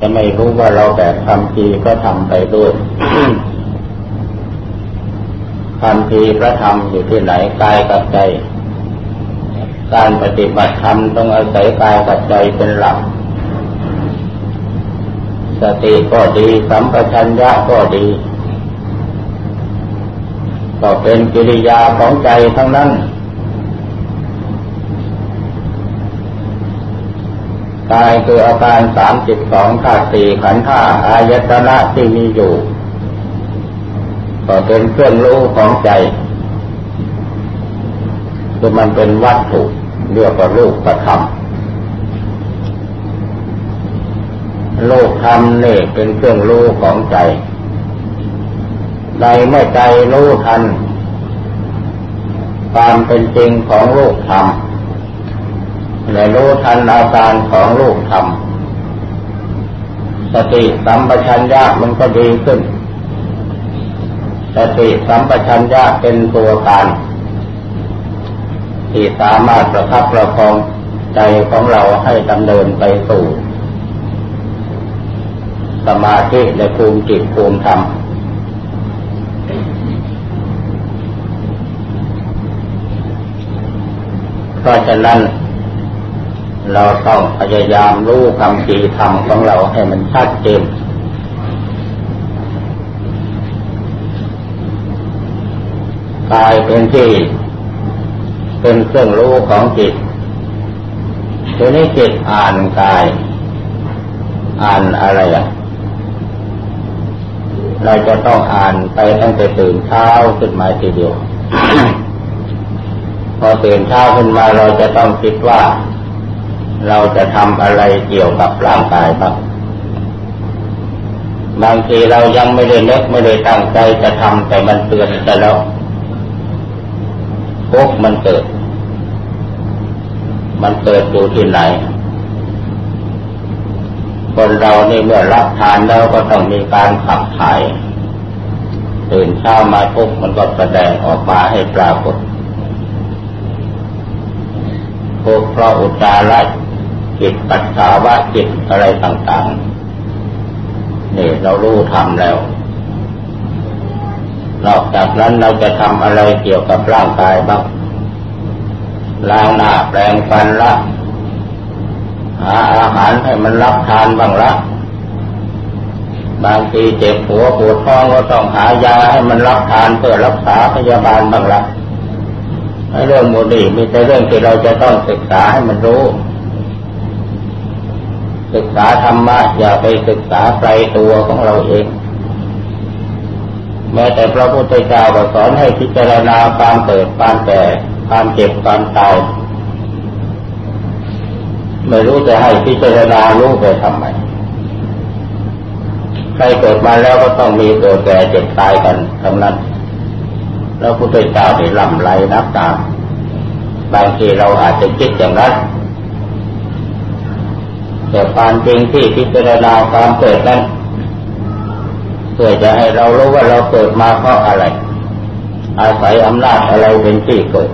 จะไม่รู้ว่าเราแบบทำทีก็ทำไปด้วยทำทีพระธรรมอยู่ที่ไหนกายกับใจ การปฏิบัติธรรมต้องอาศัยกายกับใจเป็นหลัก สติก็ดีสัมปชัญญะก็ดี ก็เป็นกิริยาของใจทั้งนั้น กายคืออาการสามสิบสองธาตุสี่ขันธ์ห้าอายตนะที่มีอยู่ ก็เป็นเครื่องรู้ของใจคือมันเป็นวัตถุเรียกว่ารูปประธรรมโลกธรรมนี่เป็นเครื่องรู้ของใจ ในเมื่อใจรู้ทัน ความเป็นจริงของโลกธรรม และรู้ทันอาการของลูกธรรม สติสัมปชัญญะมันก็ดีขึ้น สติสัมปชัญญะเป็นตัวการที่สามารถประทับประคองใจของเราให้ดำเนินไปสู่ สมาธิและภูมิจิตภูมิธรรมเพราะฉะนั้น เราต้องพยายามรู้คำจีธรรมของเราให้มันชัดเจนกายเป็นที่ เป็นเครื่องรู้ของจิตทีนี้จิตอ่านกาย อ่านอะไรอะเราจะต้องอ่านไปตั้งแต่ตื่นเช้าขึ้นมาทีเดียว พอตื่นเช้าขึ้นมาเราจะต้องคิดว่า เราจะทำอะไรเกี่ยวกับร่างกายบ้างบางทีเรายังไม่ได้นึกไม่ได้ตั้งใจจะทำแต่มันเตือนแต่แล้วพกมันเกิด มันเกิดอยู่ที่ไหน คนเรานี่เมื่อรับทานแล้วก็ต้องมีการขับถ่ายตื่นเช้ามาพุกมันก็แสดงออกมาให้ปรากฏพวกเพราะอุจจาระ จิตปัสสาวะจิตอะไรต่างๆนี่เรารู้ทำแล้ว นอกจากนั้นเราจะทำอะไรเกี่ยวกับร่างกายบ้างล้างหน้าแปรงฟันละหาอาหารให้มันรับทานบ้างละบางทีเจ็บหัวปวดท้องก็ต้องหายาให้มันรับทานเพื่อรักษาพยาบาลบ้างละให้เรื่องโมดีมีแต่เรื่องที่เราจะต้องศึกษาให้มันรู้ ศึกษาธรรมะอย่าไปศึกษาไกลตัวของเราเอง แม้แต่พระพุทธเจ้าก็สอนให้พิจารณาความเกิดความแก่ความเจ็บความตายไม่รู้จะให้พิจารณารู้ไปทำไมใครเกิดมาแล้วก็ต้องมีเกิดแก่เจ็บตายกันทั้งนั้นแล้วพุทธเจ้าได้ลำไรนับตามบางทีเราอาจจะคิดอย่างนั้น แต่ความจริงที่พิจารณาความเกิดนั้นเพื่อจะให้เรารู้ว่าเราเกิดมาเพราะอะไร อาศัยอำนาจอะไรเป็นที่เกิด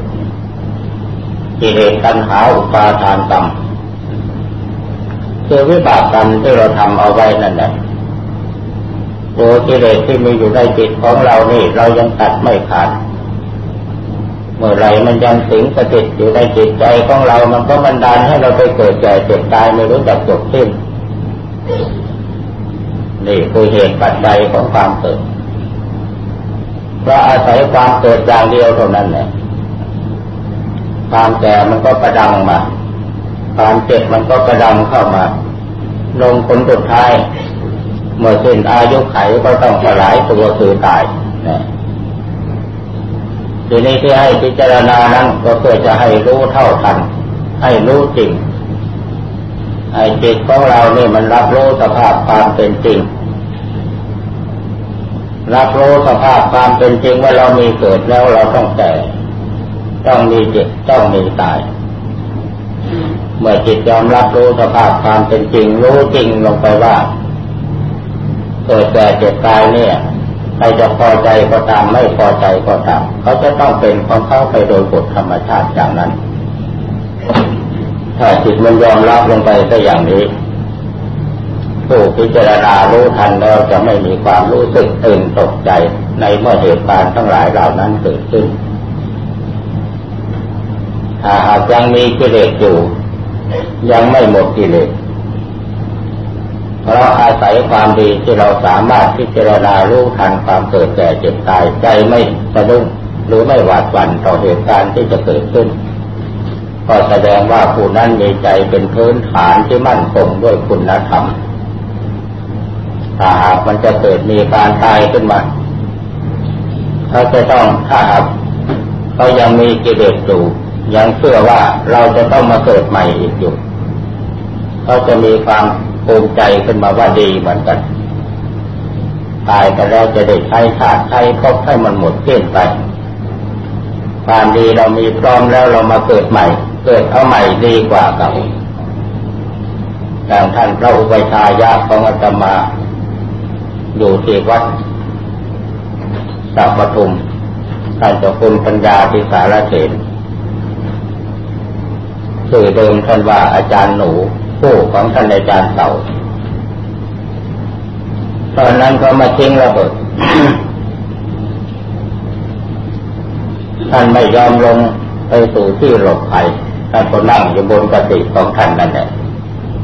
กิเลสตัณหาอุปาทานกรรมคือวิบากกรรมที่เราทำเอาไว้นั่นแหละตัวกิเลสที่มีอยู่ในจิตของเรานี่ เรายังตัดไม่ขาด เมื่อไรมันยังสิงสถิตอยู่ในจิตใจของเรา มันก็บันดาลให้เราไปเกิดแก่เจ็บตายไม่รู้จักจบสิ้นนี่คือเหตุปัจจัยของความเกิดเพราะอาศัยความเกิดอย่างเดียวเท่านั้นแหละความแก่มันก็ประดังมา ความเจ็บมันก็ประดังเข้ามาลงผลสุดท้าย เมื่อสิ้นอายุไขก็ต้องสลายตัวคือตายนะ ทีนี้ที่ให้พิจารณานั้นก็เพื่อจะให้รู้เท่าทัน ให้รู้จริงไอ้จิตของเรานี่มันรับรู้สภาพความเป็นจริง รับรู้สภาพความเป็นจริงว่าเรามีเกิดแล้วเราต้องแก่ ต้องมีเจ็บต้องมีตาย เมื่อจิตยอมรับรู้สภาพความเป็นจริง รู้จริงลงไปว่า เกิดแก่เจ็บตายเนี่ย ครจะพอใจก็ตามไม่พอใจก็ตามเขาจะต้องเป็นของเขาไปโดยกฎธรรมชาติอย่างนั้น ถ้าจิตมันยอมรับลงไปได้อย่างนี้ผู้พิจารณารู้ทันแล้วจะไม่มีความรู้สึกตื่นตกใจในเมื่อเหตุการณ์ทั้งหลายเหล่านั้นเกิดขึ้น ถ้าหากยังมีกิเลสอยู่ ยังไม่หมดกิเลส เพราะอาศัยความดีที่เราสามารถพิจารณารู้ทันความเกิดแก่เจ็บตายใจไม่สะดุ้งหรือไม่หวาดหวั่นต่อเหตุการณ์ที่จะเกิดขึ้น ก็แสดงว่าผู้นั้นมีใจเป็นพื้นฐานที่มั่นคงด้วยคุณธรรมถ้าหากมันจะเกิดมีการตายขึ้นมาเขาจะต้องถ้าหากเขายังมีกิเลสอยู่ยังเชื่อว่าเราจะต้องมาเกิดใหม่อีกอยู่เขาจะมีความ ภูมิใจขึ้นมาว่าดีเหมือนกัน ตายไปแล้วจะได้ใช้ชาติใช้พบให้มันหมดเสิ้นไป ความดีเรามีพร้อมแล้วเรามาเกิดใหม่ เกิดเอาใหม่ดีกว่าเก่าอย่างท่านพระอุปชายาของอาตมา อยู่ที่วัดสัพปทุมท่านเจ้าคุณปัญญาทิสารเสนชื่อเดิมท่านว่าอาจารย์หนู ผู้ของท่านอาจารย์เต่า ตอนนั้นก็มาทิ้งระเบิดท่านไม่ยอมลงไปสู่ที่หลบภัยท่านก็นั่งอยู่บนกติของท่านนั่นแหละ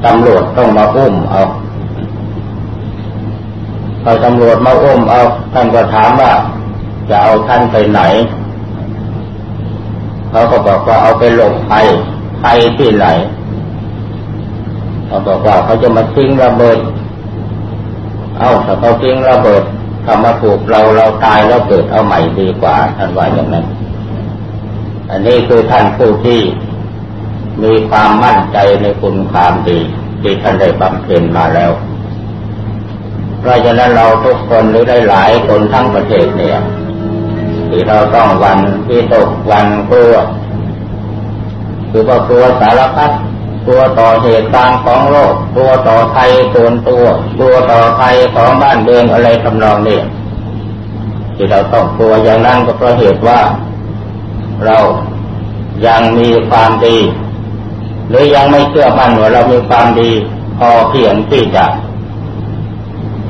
ตำรวจต้องมาอุ้มเอาพอตำรวจมาอุ้มเอา ท่านก็ถามว่า จะเอาท่านไปไหน เขาก็บอกว่าเอาไปหลบภัยภัยที่ไหน เขาบอกว่าเขาจะมาทิ้งระเบิด เอาถ้าเขาทิ้งระเบิดทำมาถูกเราเราตายแล้วเกิดเอาใหม่ดีกว่าท่านว่าอย่างนั้น อันนี้คือท่านผู้ที่มีความมั่นใจในคุณความดีที่ท่านได้บำเพ็ญมาแล้ว เพราะฉะนั้นเราทุกคนหรือได้หลายคนทั้งประเทศเนี่ยที่เราต้องวันที่ตกวันกลัวคือว่ากลัวสารพัด กลัวต่อเหตุการณ์ของโลกกลัวต่อภัยส่วนตัวกลัวต่อภัยของบ้านเมืองอะไรทำนองนี้ที่เราต้องกลัวอย่างนั้นก็เพราะเหตุว่า เรายังมีความดี หรือยังไม่เชื่อมั่นว่าเรามีความดี พอเพียงที่จะ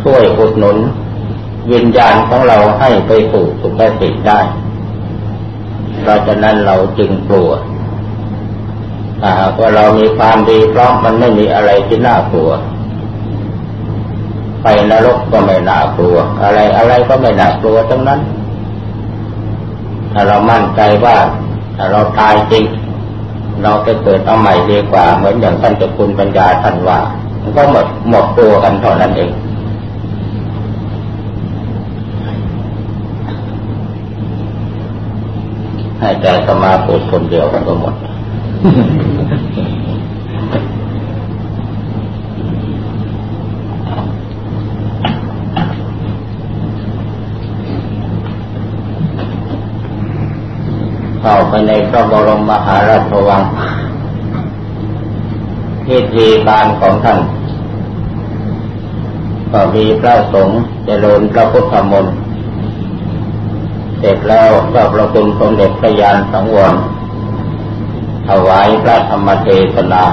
ช่วยอุดหนุน วิญญาณของเราให้ไปสู่สุคติได้ เพราะฉะนั้นเราจึงกลัว ถ้าหากว่าเรามีความดีพราะมันไม่มีอะไรที่น่ากลัว ไปนรกก็ไม่น่ากลัว อะไรอะไรก็ไม่น่ากลัวทั้งนั้น ถ้าเรามั่นใจว่าถ้าเราตายจริง เราจะเกิดเอาใหม่ดีกว่า เหมือนอย่างท่านเจ้าคุณปัญญาท่านว่ามันก็หมดหมดตัวกันเท่านั้นเองให้แต่สมาพูดคนเดียวกันก็หมด เข้าไปในพระบรมมหาราชวังพิธีการของท่านก็มีพระสงฆ์เจริญพระพุทธมนต์เสร็จแล้วก็ประคุณสมเด็จพระยานสังวร ถวายพระธรรมเทศนา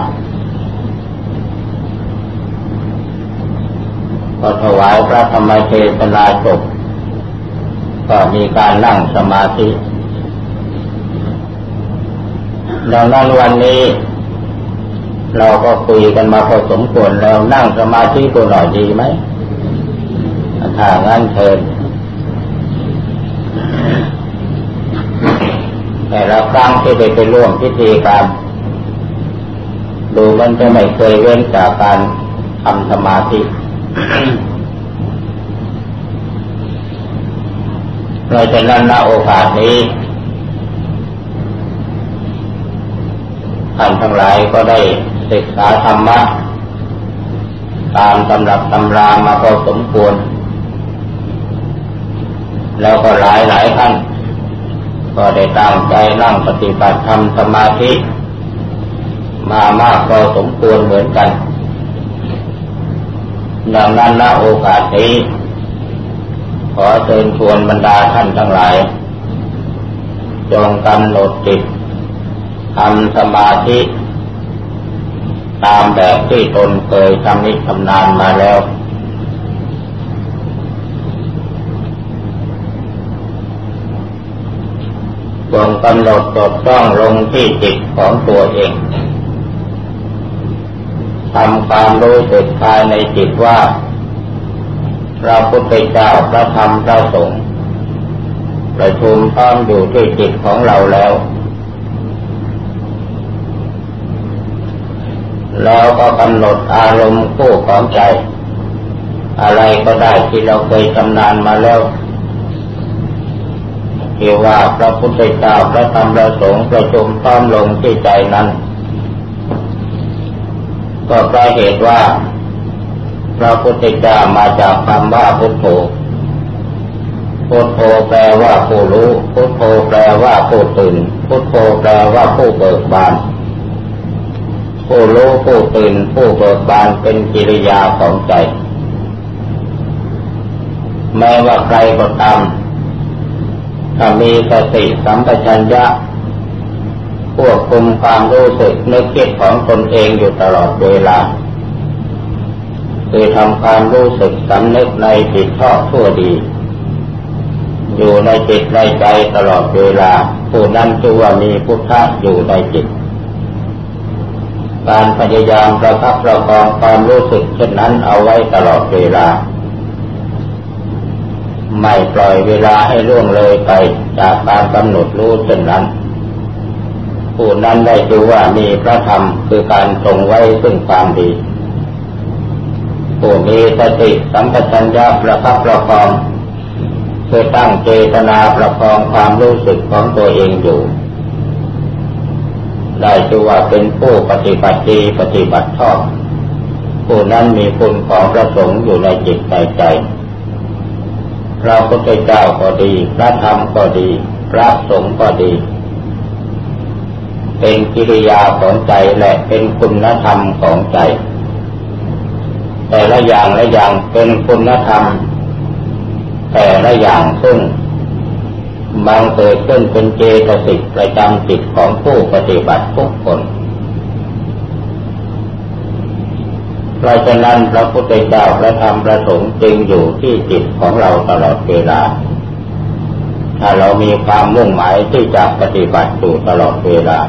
พอถวายพระธรรมเทศนาจบก็มีการนั่งสมาธิ ดังนั้นวันนี้ เราก็คุยกันมาพอสมควรแล้วนั่งสมาธิตัวหน่อยดีไหมถ้างั้นเชิญ แต่ละครั้งที่ได้ไปร่วมพิธีการดูมันจะไม่เคยเว้นจากการทำสมาธิเราะฉะนั้นณโอกาสนี้ท่านทั้งหลายก็ได้ศึกษาธรรมะตามตำรับตำรามาพอสมควร แล้วก็หลายหลายท่าน ก็ได้ตั้งใจนั่งปฏิบัติธรรมสมาธิ มามากพอสมควรเหมือนกัน ดังนั้นณโอกาสนี้ ขอเชิญชวนบรรดาท่านทั้งหลาย จงกำหนดจิตทำสมาธิ ตามแบบที่ตนเคยทำนิทำนานมาแล้ว จงกำหนดจดจ้องลงที่จิตของตัวเองทำความรู้สึกภายในจิตว่าพระพุทธเจ้าพระธรรมพระสงฆ์ประชุมพร้อมอยู่ที่จิตของเราแล้ว แล้วก็กำหนดอารมณ์คู่ของใจ อะไรก็ได้ที่เราเคยชำนาญมาแล้ว ที่ว่าพระพุทธเจ้าพระธรรมพระสงฆ์ประชุมพร้อมลงที่ใจนั้น ก็เพราะเหตุว่า พระพุทธเจ้ามาจากคำว่าพุทโธพุทโธแปลว่าผู้รู้ พุทโธแปลว่าผู้ตื่น พุทโธแปลว่าผู้เบิกบาน ผู้รู้ผู้ตื่น ผู้เบิกบานเป็นกิริยาของใจ แม้ว่าใครก็ตาม ถ้ามีสติสัมปชัญญะควบคุมความรู้สึกนึกคิดของตนเองอยู่ตลอดเวลา คือทำความรู้สึกสำนึกในจิตชอบทั่วดี อยู่ในจิตในใจตลอดเวลา ผู้นั้นจือว่ามีพุทธะอยู่ในจิต การพยายามประคับประคองความรู้สึกเช่นนั้นเอาไว้ตลอดเวลา ไม่ปล่อยเวลาให้ล่วงเลยไปจากการกำหนดรู้เช่นนั้น ผู้นั้นได้ชื่อว่ามีพระธรรมคือการทรงไว้ซึ่งความดี ผู้มีสติสัมปชัญญะประคับประคองคือตั้งเจตนาประคองความรู้สึกของตัวเองอยู่ ได้ชื่อว่าเป็นผู้ปฏิบัติดีปฏิบัติชอบผู้นั้นมีคุณของพระสงฆ์อยู่ในจิตใจใจ ระพุทธเจ้าก็ดี พระธรรมก็ดี พระสงฆ์ก็ดี เป็นกิริยาของใจและเป็นคุณธรรมของใจ แต่ละอย่างละอย่างเป็นคุณธรรม แต่ละอย่างซึ่งบางเกิดขึ้นเป็นเจตสิกประจำจิตของผู้ปฏิบัติทุกคน เพราะฉะนั้นพระพุทธเจ้าพระธรรมพระสงฆ์จึงอยู่ที่จิตของเราตลอดเวลา ถ้าเรามีความมุ่งหมายที่จะปฏิบัติอยู่ตลอดเวลา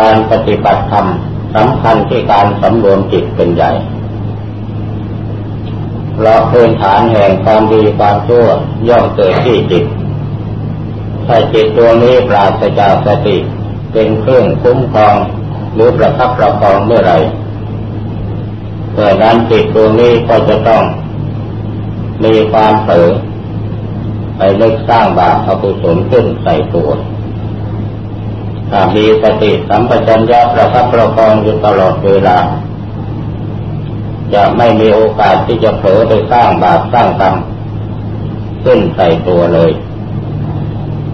การปฏิบัติธรรมสำคัญที่การสำรวมจิตเป็นใหญ่เพราะพื้นฐานแห่งความดีความชั่วย่อมเกิดที่จิต ถ้าจิตตัวนี้ปราศจากสติ เป็นเครื่องคุ้มครอง หรือประคับประคองเมื่อไรเมื่อนั้นจิตดวงนี้ก็จะต้องมีความเผลอไปเลิกสร้างบาปอกุศลขึ้นใส่ตัวถ้ามีสติสัมปชัญญะประคับประคองอยู่ตลอดเวลา จะไม่มีโอกาสที่จะเผลอไปสร้างบาปสร้างกรรมขึ้นใส่ตัวเลย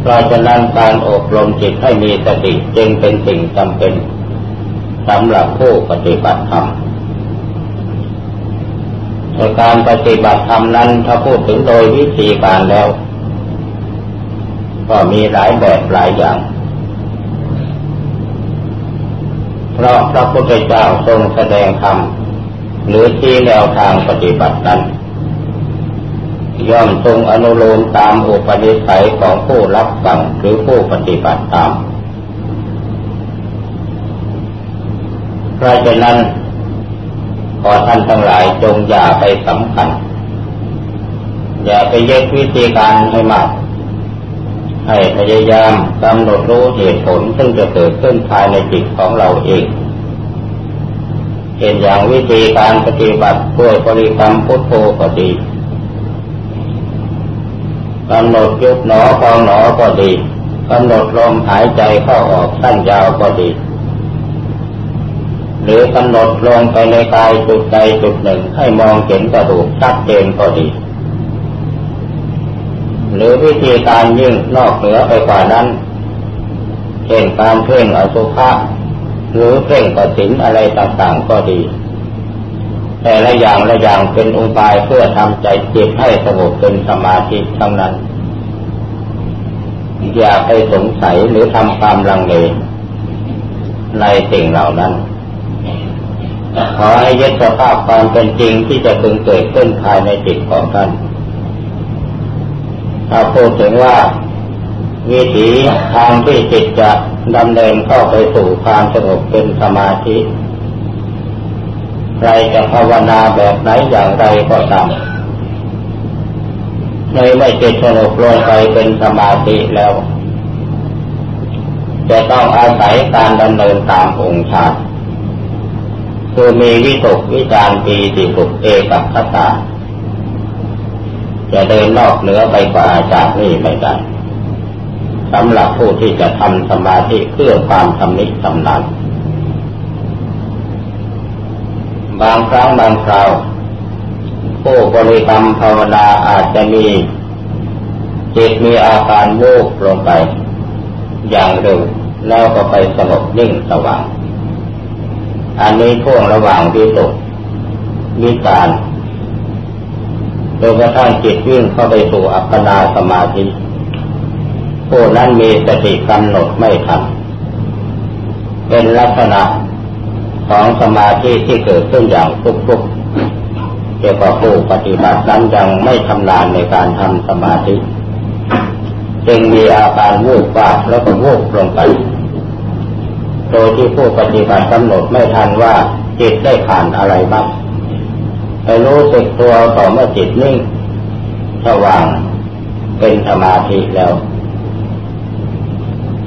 เพราะฉะนั้นการอบรมจิตให้มีสติจึงเป็นสิ่งจำเป็น สำหรับผู้ปฏิบัติธรรมในการปฏิบัติธรรมนั้นถ้าพูดถึงโดยวิธีการแล้ว ก็มีหลายแบบหลายอย่าง เพราะพระพุทธเจ้าทรงแสดงธรรมหรือที่แนวทางปฏิบัตินั้นย่อมทรงอนุโลมตามอุปนิสัยของผู้รับฟังหรือผู้ปฏิบัติตาม พราะฉะนั้น ขอท่านทั้งหลายจงอย่าไปสำคัญ อย่าไปยึดวิธีการให้มาก ให้พยายามกำหนดรู้เหตุผลซึ่งจะเกิดขึ้นภายในจิตของเราเองเห็นอย่างวิธีการปฏิบัติด้วยบริกรรมพุทโธก็ดีกำหนดยุบหนอพองหนอก็ดีกำหนดลมหายใจเข้าออกสั้นยาวก็ดี หรือกำหนดลงไปในกายจุดใดจุดหนึ่งให้มองเห็นกระดูกชัดเจนก็ดี หรือวิธีการยิ่งนอกเหนือไปกว่านั้นเช่นการเพ่งอสุภะหรือเพ่งกสินอะไรต่างๆก็ดี แต่ละอย่างละอย่างเป็นองค์บายเพื่อทำใจจิตให้สงบเป็นสมาธิทั้งนั้น อย่าไปสงสัยหรือทำความลังเลในสิ่งเหล่านั้น ขอให้ยึดสภาพความเป็นจริงที่จะพึงเกิดขึ้นภายในจิตของท่านถ้าพูดถึงว่าวิถีทางที่จิตจะดำเนินเข้าไปสู่ความสงบเป็นสมาธิ ใครจะภาวนาแบบไหนอย่างไรก็ตามในไม่จิตสงบลงไปเป็นสมาธิแล้ว จะต้องอาศัยการดำเนินตามองค์ฌาน คือมีวิตกวิจารปีติสุขเอกับคตาจะเดินนอกเหนือไปกว่าจากนี้ไม่ได้สำหรับผู้ที่จะทำสมาธิเพื่อความทำนิสำนานบางครั้งบางคราวผู้บริกรรมภาวนาอาจจะมีจิตมีอาการโวกลงไป อย่างเร็วแล้วก็ไปสงบนิ่งสว่าง อันนี้ช่วงระหว่างวิตกวิจารโดยกระทั่งจิตวิ่งเข้าไปสู่อัปปนาสมาธิผู้นั้นมีสติกำหนดไม่ทัน เป็นลักษณะของสมาธิที่เกิดขึ้นอย่างทุกๆเกี่ยวกับผู้ปฏิบัตินั้นยังไม่ชำนาญในการทำสมาธิ จึงมีอาการวูบวาบแล้วก็วูบลงไป โดยที่ผู้ปฏิบัติกำหนดไม่ทันว่าจิตได้ผ่านอะไรบ้างให้รู้สึกตัวต่อเมื่อจิตนิ่งสว่างเป็นสมาธิแล้ว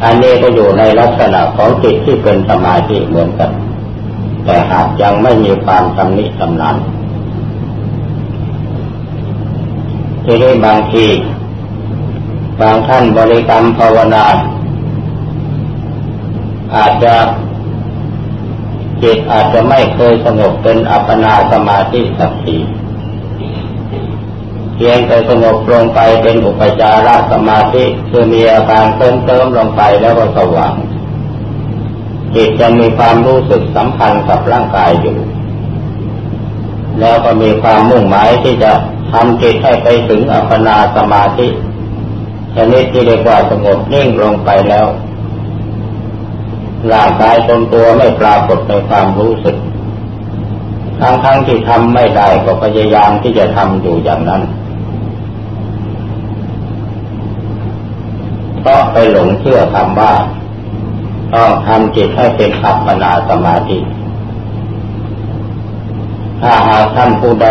อันนี้ก็อยู่ในลักษณะของจิตที่เป็นสมาธิเหมือนกัน แต่หากยังไม่มีความชำนิชำนาญทีนี้บางที บางท่านบริกรรมภาวนา อาจจะจิตอาจจะไม่เคยสงบเป็นอัปปนาสมาธิสักทีเพียงแต่สงบลงไปเป็นอุปจารสมาธิคือมีอาการเติมเติมลงไปแล้วก็สว่างจิตจะมีความรู้สึกสัมพันธ์กับร่างกายอยู่ แล้วก็มีความมุ่งหมายที่จะทำจิตให้ไปถึงอัปปนาสมาธิชนิดที่เรียกว่าสงบนิ่งลงไปแล้ว ร่างกายตนตัวไม่ปรากฏในความรู้สึก ทั้งทั้งที่ทำไม่ได้ก็พยายามที่จะทำอยู่อย่างนั้น เพราะไปหลงเชื่อคำว่า ต้องทำจิตให้เป็นอัปปนาสมาธิ ถ้าหากท่านผู้ใด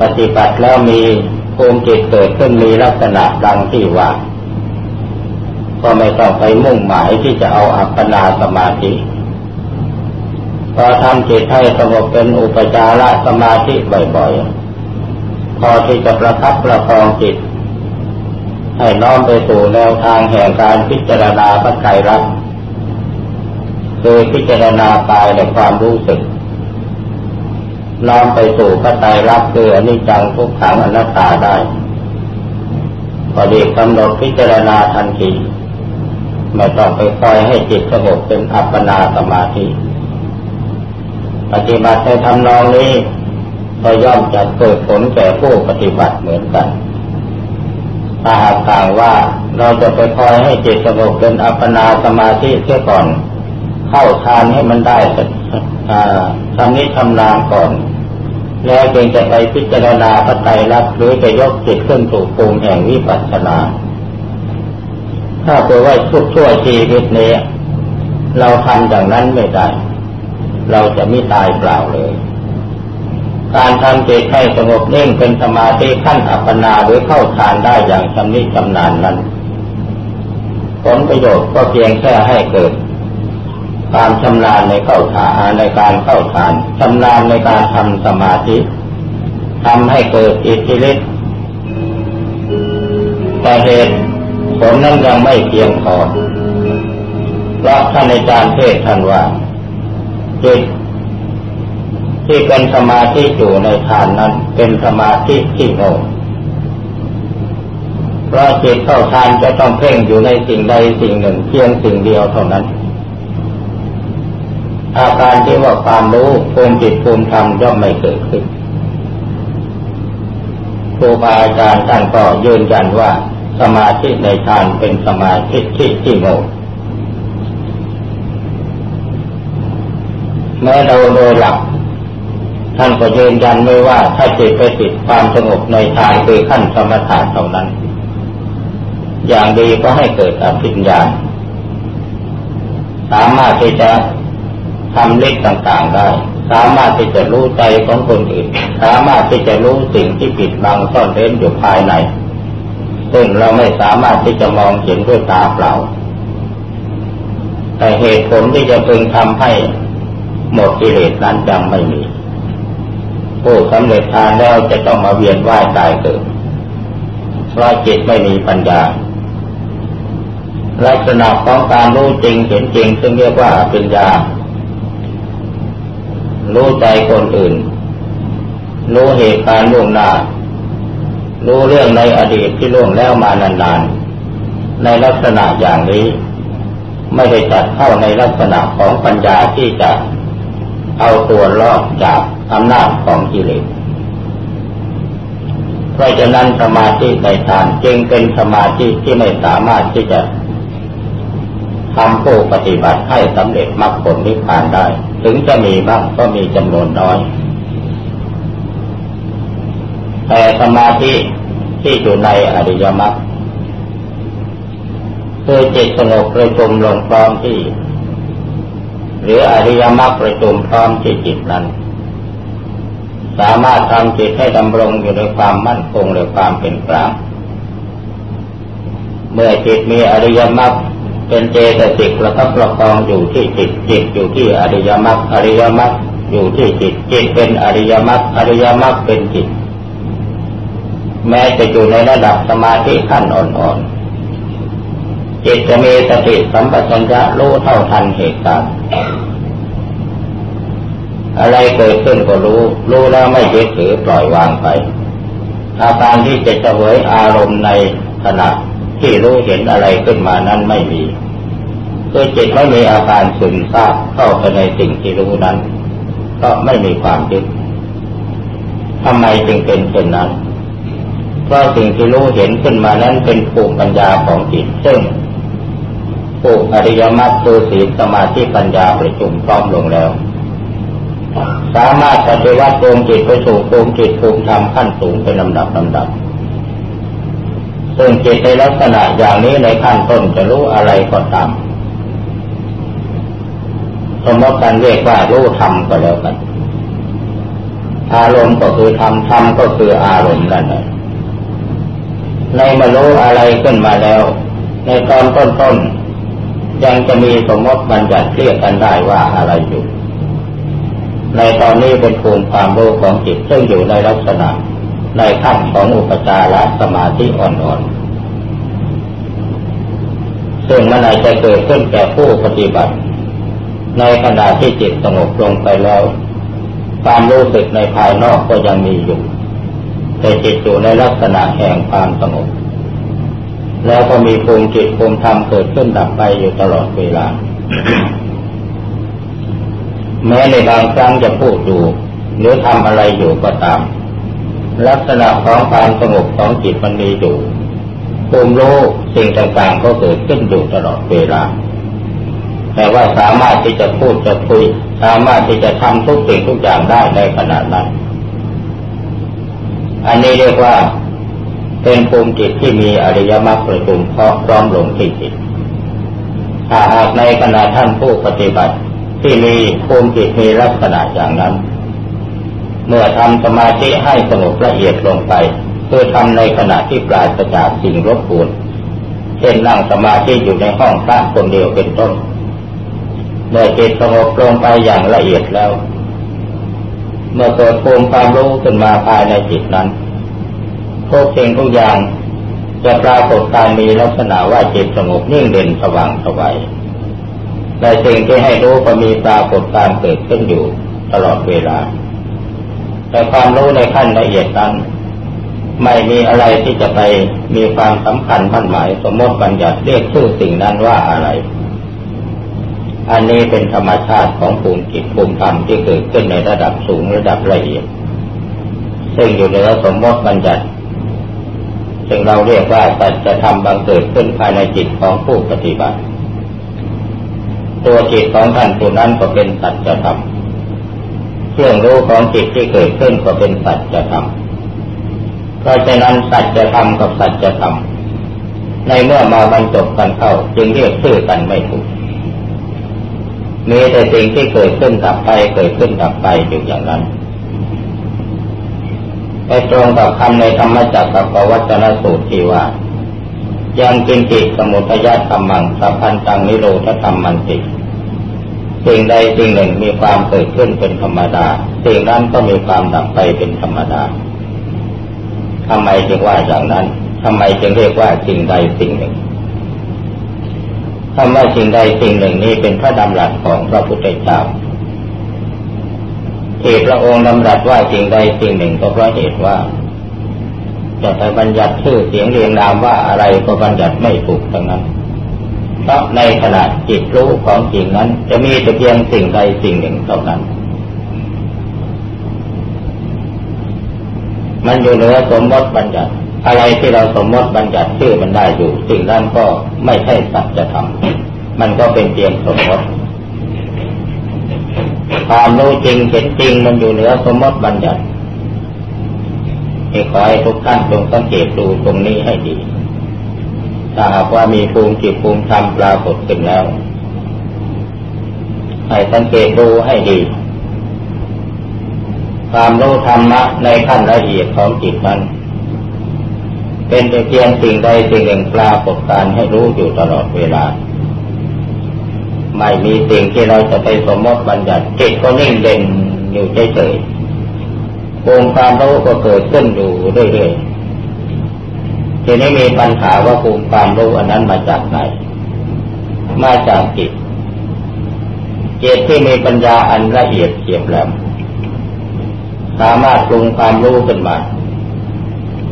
ปฏิบัติแล้วมีภูมิจิตเกิดขึ้นมีลักษณะดังที่ว่า ก็ไม่ต้องไปมุ่งหมายที่จะเอาอัปปนาสมาธิพอทำจิตให้สงบเป็นอุปจารสมาธิบ่อยๆ พอที่จะประคับประคองจิต ให้น้อมไปสู่แนวทางแห่งการพิจารณาพระไตรลักษณ์คือพิจารณากายในความรู้สึก น้อมไปสู่พระไตรลักษณ์คืออนิจจังทุกขังอนัตตาได้พอดีกำหนดพิจารณาทันที ไม่ต้องไปคอยให้จิตสงบเป็นอัปปนาสมาธิ ปฏิบัติในทำนองนี้ก็ย่อมจะเกิดผลแก่ผู้ปฏิบัติเหมือนกันถ้าหากต่างว่าเราจะไปคอยให้จิตสงบเป็นอัปปนาสมาธิเสียก่อน เข้าทานให้มันได้ทำนี้ทำนานก่อน แล้วจึงจะไปพิจารณาพระไตรลักษณ์หรือจะยกจิตขึ้นสู่ภูมิแห่งวิปัสสนา ถ้าเผื่อว่าทุกช่วยชีวิตนี้ เราทำอย่างนั้นไม่ได้ เราจะไม่ตายเปล่าเลย การทำจิตให้สงบนิ่งเป็นสมาธิขั้นอัปปนาหรือเข้าฌานได้อย่างชำนิชำนาญนั้น ผลประโยชน์ก็เพียงแค่ให้เกิดความชำนาญในเข้าฌานในการเข้าฌานชำนาญในการทำสมาธิทำให้เกิดอิทธิฤทธิ์แต่เหตุ ผลนั้นยังไม่เพียงพอเพราะท่านอาจารย์เทศท่านว่าจิตที่เป็นสมาธิอยู่ในฌานนั้น เป็นสมาธิที่โง่เพราะจิตเข้าฌานจะต้องเพ่งอยู่ในสิ่งใดสิ่งหนึ่งเพียงสิ่งเดียวเท่านั้น อาการที่ว่าความรู้ภูมิจิตภูมิธรรมย่อมไม่เกิดขึ้นครูบาอาจารย์ท่านก็ยืนยันว่า สมาธิในฌานเป็นสมาธิที่ที่โง่แม้เราโดยหลัก ท่านก็ยืนยันไว้ว่าถ้าจิตไปติดความสงบในทางคือขั้นสมถะเท่านั้น อย่างดีก็ให้เกิดอภิญญาสามารถที่จะทำเล็กต่างๆได้ สามารถที่จะรู้ใจของคนอื่น สามารถที่จะรู้สิ่งที่ปิดบังซ่อนเร้นอยู่ภายใน ซึ่งเราไม่สามารถที่จะมองเห็นด้วยตาเปล่า แต่เหตุผลที่จะพึงทำให้หมดกิเลสนั้นยังไม่มี ผู้สำเร็จทานแล้วจะต้องมาเวียนว่ายตายเกิดเพราะจิตไม่มีปัญญา ลักษณะของการรู้จริงเห็นจริง ซึ่งเรียกว่าปัญญา รู้ใจคนอื่น รู้เหตุการณ์ล่วงหน้า รู้เรื่องในอดีตที่ล่วงแล้วมานานๆ ในลักษณะอย่างนี้ ไม่ได้จัดเข้าในลักษณะของปัญญาที่จะเอาตัวรอดจากอำนาจของกิเลสเพราะฉะนั้นสมาธิในฌานจึงเป็นสมาธิที่ไม่สามารถที่จะทำผู้ปฏิบัติให้สำเร็จมรรคผลนิพพานได้ ถึงจะมีบ้างก็มีจำนวนน้อย แต่สมาธิที่อยู่ในอริยมรรคคือจิตสงบประชุมลงพร้อมที่ หรืออริยมรรคประชุมพร้อมที่จิตนั้น สามารถทำจิตให้ดำรงอยู่ในความมั่นคงและความเป็นกลางเมื่อจิตมีอริยมรรคเป็นเจตสิกแล้วก็ประคองอยู่ที่จิตจิตอยู่ที่อริยมรรคอริยมรรคอยู่ที่จิตจิตเป็นอริยมรรคอริยมรรคเป็นจิต แม้จะอยู่ในระดับสมาธิขั้นอ่อนๆ จิตจะมีสติสัมปชัญญะรู้เท่าทันเหตุการณ์อะไรเกิดขึ้นก็รู้ รู้แล้วไม่ยึดถือปล่อยวางไป อาการที่จะเสวยอารมณ์ในขณะที่รู้เห็นอะไรขึ้นมานั้นไม่มีคือจิตไม่มีอาการซึมซาบเข้าไปในสิ่งที่รู้นั้น ก็ไม่มีความยึดทำไมจึงเป็นเช่นนั้น เพราะสิ่งที่รู้เห็นขึ้นมานั้นเป็นภูมิปัญญาของจิตซึ่งภูมิอริยมรรคคือศีลสมาธิปัญญาประชุมพร้อมลงแล้ว สามารถปฏิวัติภูมิจิตไปสู่ภูมิจิตภูมิธรรมขั้นสูงเป็นลำดับลำดับ ซึ่งจิตในลักษณะอย่างนี้ในขั้นต้นจะรู้อะไรก็ตามสมมติการเรียกว่ารู้ธรรมก็แล้วกัน อารมณ์ก็คือธรรมธรรมก็คืออารมณ์นั่นเอง ในมารู้อะไรขึ้นมาแล้ว ในตอนต้นๆยังจะมีสมมติบัญญัติเรียกกันได้ว่าอะไรอยู่ ในตอนนี้เป็นภูมิความรู้ของจิตซึ่งอยู่ในลักษณะ ในขั้นของอุปจารสมาธิอ่อนๆซึ่งมันอาจจะเกิดขึ้นแก่ผู้ปฏิบัติ ในขณะที่จิตสงบลงไปแล้ว ความรู้สึกในภายนอกก็ยังมีอยู่ แต่จิตอยู่ในลักษณะแห่งความสงบแล้วก็มีภูมิจิตภูมิธรรมเกิดขึ้นดับไปอยู่ตลอดเวลา แม้ในบางครั้งจะพูดอยู่หรือทำอะไรอยู่ก็ตาม ลักษณะของความสงบของจิตมันมีอยู่ภูมิรู้สิ่งต่างๆก็เกิดขึ้นอยู่ตลอดเวลา แต่ว่าสามารถที่จะพูดจะคุย สามารถที่จะทำทุกสิ่งทุกอย่างได้ในขณะนั้น อันนี้เรียกว่าเป็นภูมิจิตที่มีอริยมรรคประชุมพร้อมลงที่จิตถ้าหากในขณะท่านผู้ปฏิบัติที่มีภูมิจิตมีลักษณะอย่างนั้น เมื่อทำสมาธิให้สงบละเอียดลงไปเพื่อทำในขณะที่ปราศจากสิ่งรบกวนเช่นนั่งสมาธิอยู่ในห้องพระคนเดียวเป็นต้น เมื่อจิตสงบลงไปอย่างละเอียดแล้ว เมื่อเกิดภูมิความรู้ขึ้นมาภายในจิตนั้นทุกสิ่งทุกอย่างจะปรากฏการมีลักษณะว่าจิตสงบนิ่งเด่นสว่างสวัยในสิ่งที่ให้รู้ก็มีปรากฏการเกิดขึ้นอยู่ตลอดเวลา แต่ความรู้ในขั้นละเอียดนั้นไม่มีอะไรที่จะไปมีความสำคัญมั่นหมายสมมติบัญญัติเรียกชื่อสิ่งนั้นว่าอะไร อันนี้เป็นธรรมชาติของภูมิจิตภูมิธรรมที่เกิดขึ้นในระดับสูงระดับละเอียด ซึ่งอยู่ในสมมติบัญญัติซึ่งเราเรียกว่าสัจธรรมบังเกิดขึ้นภายในจิตของผู้ปฏิบัติ ตัวจิตของท่านผู้นั้นก็เป็นสัจธรรมเครื่องรู้ของจิตที่เกิดขึ้นก็เป็นสัจธรรมเพราะฉะนั้นสัจธรรมกับสัจธรรมในเมื่อมาบรรจบกันเข้าจึงเรียกชื่อกันไม่ถูก มีแต่สิ่งที่เกิดขึ้นดับไป เกิดขึ้นดับไปอยู่อย่างนั้นไปตรงกับคำในธรรมจักรกับวัจนสูตรที่ว่า ยังกินจิตสมุทยธรรมังสัพพันตังนิโรธธรรมมันติสิ่งใดสิ่งหนึ่งมีความเกิดขึ้นเป็นธรรมดา สิ่งนั้นก็มีความดับไปเป็นธรรมดาทำไมจึงว่าอย่างนั้นทำไมจึงเรียกว่าสิ่งใดสิ่งหนึ่ง คำว่าสิ่งใดสิ่งหนึ่งนี้เป็นพระดำรัสของพระพุทธเจ้าที่พระองค์ดำรัสว่าสิ่งใดสิ่งหนึ่งก็เพราะเหตุว่า จะไปบัญญัติชื่อเสียงเรียงนามว่าอะไรก็บัญญัติไม่ถูกทั้งนั้น เพราะในขณะจิตรู้ของสิ่งนั้น จะมีแต่เพียงสิ่งใดสิ่งหนึ่งเท่านั้น มันอยู่เหนือสมมติบัญญัติ อะไรที่เราสมมติบัญญัติชื่อมันได้อยู่ สิ่งนั้นก็ไม่ใช่สัจธรรมมันก็เป็นเพียงสมมติความรู้จริงเห็นจริงมันอยู่เหนือสมมติบัญญัติขอให้ทุกท่านจงสังเกตดูตรงนี้ให้ดี ถ้าหากว่ามีภูมิจิตภูมิธรรมปรากฏขึ้นแล้ว ให้สังเกตดูให้ดี ความรู้ธรรมะในขั้นละเอียดของจิตนั้น เป็นเพียงสิ่งใดสิ่งหนึ่งปรากฏการให้รู้อยู่ตลอดเวลา ไม่มีสิ่งที่เราจะไปสมมติบัญญัติจิตก็นิ่งเด่นอยู่เฉยๆภูมิความรู้ก็เกิดขึ้นอยู่เรื่อยๆทีนี้มีปัญหาว่าภูมิความรู้อันนั้นมาจากไหน มาจากจิตจิตที่มีปัญญาอันละเอียดเฉียบแหลมสามารถปรุงความรู้ขึ้นมา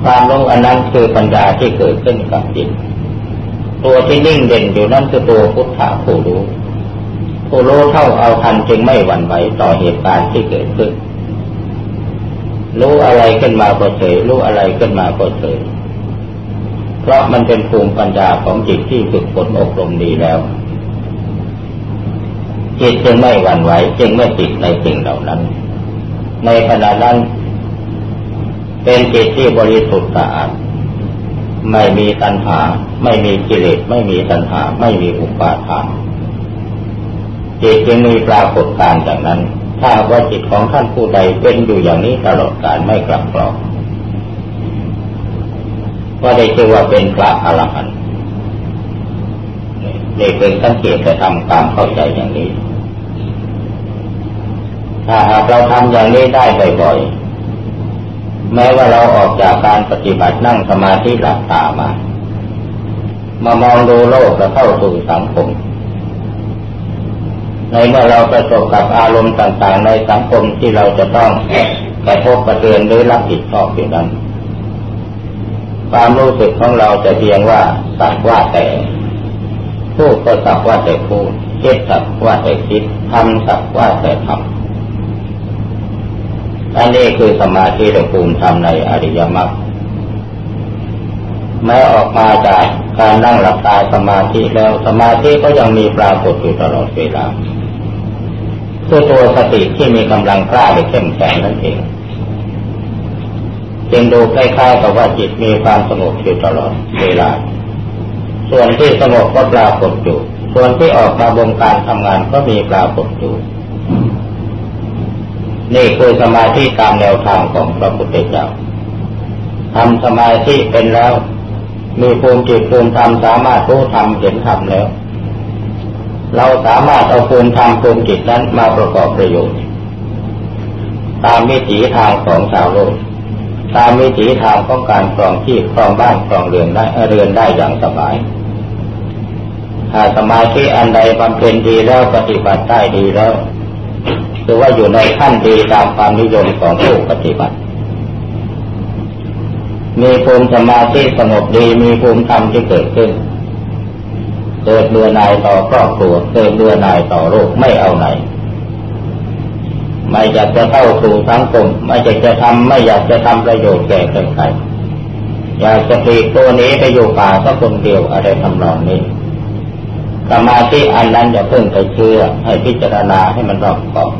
ความรู้อันนั้นคือปัญญาที่เกิดขึ้นกับจิต ตัวที่นิ่งเด่นอยู่นั่นคือตัวพุทธะผู้รู้ ผู้รู้เท่าเอาทันจึงไม่หวั่นไหวต่อเหตุการณ์ที่เกิดขึ้น รู้อะไรขึ้นมาก็เฉยรู้อะไรขึ้นมาก็เฉยเพราะมันเป็นภูมิปัญญาของจิตที่ฝึกฝนอบรมดีแล้ว จิตจึงไม่หวั่นไหวจึงไม่ติดในสิ่งเหล่านั้น ในขณะนั้น เป็นจิตที่บริสุทธิ์สะอาดไม่มีตัณหา ไม่มีกิเลสไม่มีตัณหา ไม่มีอุปาทานจิตจึงมีปรากฏการจากนั้น ถ้าว่าจิตของท่านผู้ใดเป็นอยู่อย่างนี้ตลอดกาลไม่กลับกรอกก็ได้ชื่อว่าเป็นพระอรหันต์นี่เป็นสังเกตจะทำความเข้าใจอย่างนี้ ถ้าหากเราทำอย่างนี้ได้บ่อยๆ แม้ว่าเราออกจากการปฏิบัตินั่งสมาธิหลับตามา มามองดูโลกและเข้าสู่สังคม ในเมื่อเราประสบกับอารมณ์ต่างๆ ในสังคมที่เราจะต้องกระทบกระเทือนหรือรับผิดชอบอยู่นั้น ความรู้สึกของเราจะเพียงว่าสักว่าแต่พูดก็สักว่าแต่พูดคิดสักว่าแต่คิดทำสักว่าแต่ทำ อันนี้คือสมาธิและภูมิธรรมในอริยมรรคแม้ออกมาจากการนั่งหลับตาสมาธิแล้วสมาธิก็ยังมีปรากฏอยู่ตลอดเวลาคือตัวสติที่มีกำลังกล้าและเข้มแข็งนั่นเองจึงดูใกล้ๆกับว่าจิตมีความสงบอยู่ตลอดเวลา ส่วนที่สงบก็ปรากฏอยู่ ส่วนที่ออกมาบงการทำงานก็มีปรากฏอยู่ นี่คือสมาธิตามแนวทางของพระพุทธเจ้าทำสมาธิเป็นแล้ว มีภูมิจิตภูมิธรรมสามารถรู้ธรรมเห็นธรรมแล้ว เราสามารถเอาภูมิธรรมภูมิจิตนั้นมาประกอบประโยชน์ ตามวิถีทางของชาวโลกตามวิถีทางของการครองที่ครองบ้านครองเรือนได้เรือนได้อย่างสบายถ้าสมาธิอันใดบำเพ็ญดีแล้วปฏิบัติได้ดีแล้ว ถือว่าอยู่ในขั้นดีตามความนิยมของผู้ปฏิบัติ มีภูมิสมาธิสงบดีมีภูมิธรรมที่เกิดขึ้น เกิดเบื่อหน่ายต่อครอบครัวเกิดเบื่อหน่ายต่อโลกไม่เอาไหนไม่อยากจะเข้าสู่สังคมไม่อยากจะทำไม่อยากจะทำประโยชน์แก่ใครอยากจะปีกตัวนี้ไปอยู่ป่าสักคนเดียวอะไรทำนองนี้ สมาธิอันนั้นอย่าเพิ่งไปเชื่อ ให้พิจารณาให้มันรอบคอบ